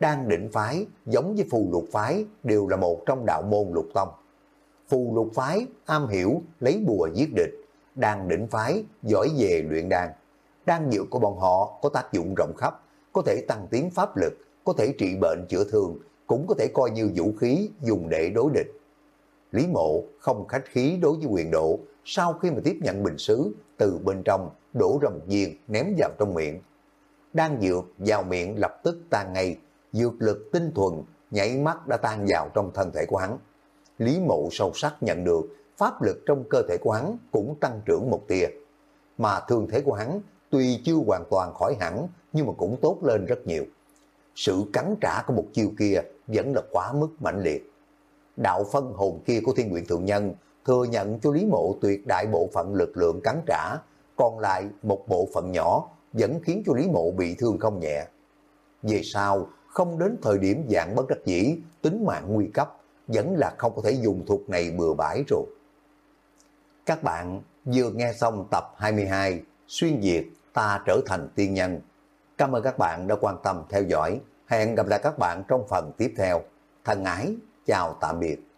Đang định phái giống với phù lục phái đều là một trong đạo môn lục tông. Phù lục phái am hiểu lấy bùa giết địch, đang định phái giỏi về luyện đan. Đan dược của bọn họ có tác dụng rộng khắp, có thể tăng tiến pháp lực, có thể trị bệnh chữa thương, cũng có thể coi như vũ khí dùng để đối địch. Lý Mộ không khách khí đối với quyền độ, sau khi mà tiếp nhận bình sứ, từ bên trong đổ ra một viên ném vào trong miệng. Đang dược vào miệng lập tức tan ngay, dược lực tinh thuần, nhảy mắt đã tan vào trong thân thể của hắn. Lý Mộ sâu sắc nhận được pháp lực trong cơ thể của hắn cũng tăng trưởng một tia. Mà thương thế của hắn tuy chưa hoàn toàn khỏi hẳn nhưng mà cũng tốt lên rất nhiều. Sự cắn trả của một chiêu kia vẫn là quá mức mạnh liệt đạo phân hồn kia của thiên nguyện thượng nhân thừa nhận cho Lý Mộ tuyệt đại bộ phận lực lượng cắn trả, còn lại một bộ phận nhỏ vẫn khiến cho Lý Mộ bị thương không nhẹ. Về sau, không đến thời điểm dạng bất đắc dĩ, tính mạng nguy cấp, vẫn là không có thể dùng thuật này bừa bãi rồi. Các bạn vừa nghe xong tập 22 Xuyên Việt ta trở thành tiên nhân. Cảm ơn các bạn đã quan tâm theo dõi. Hẹn gặp lại các bạn trong phần tiếp theo. Thân ái! Chào tạm biệt.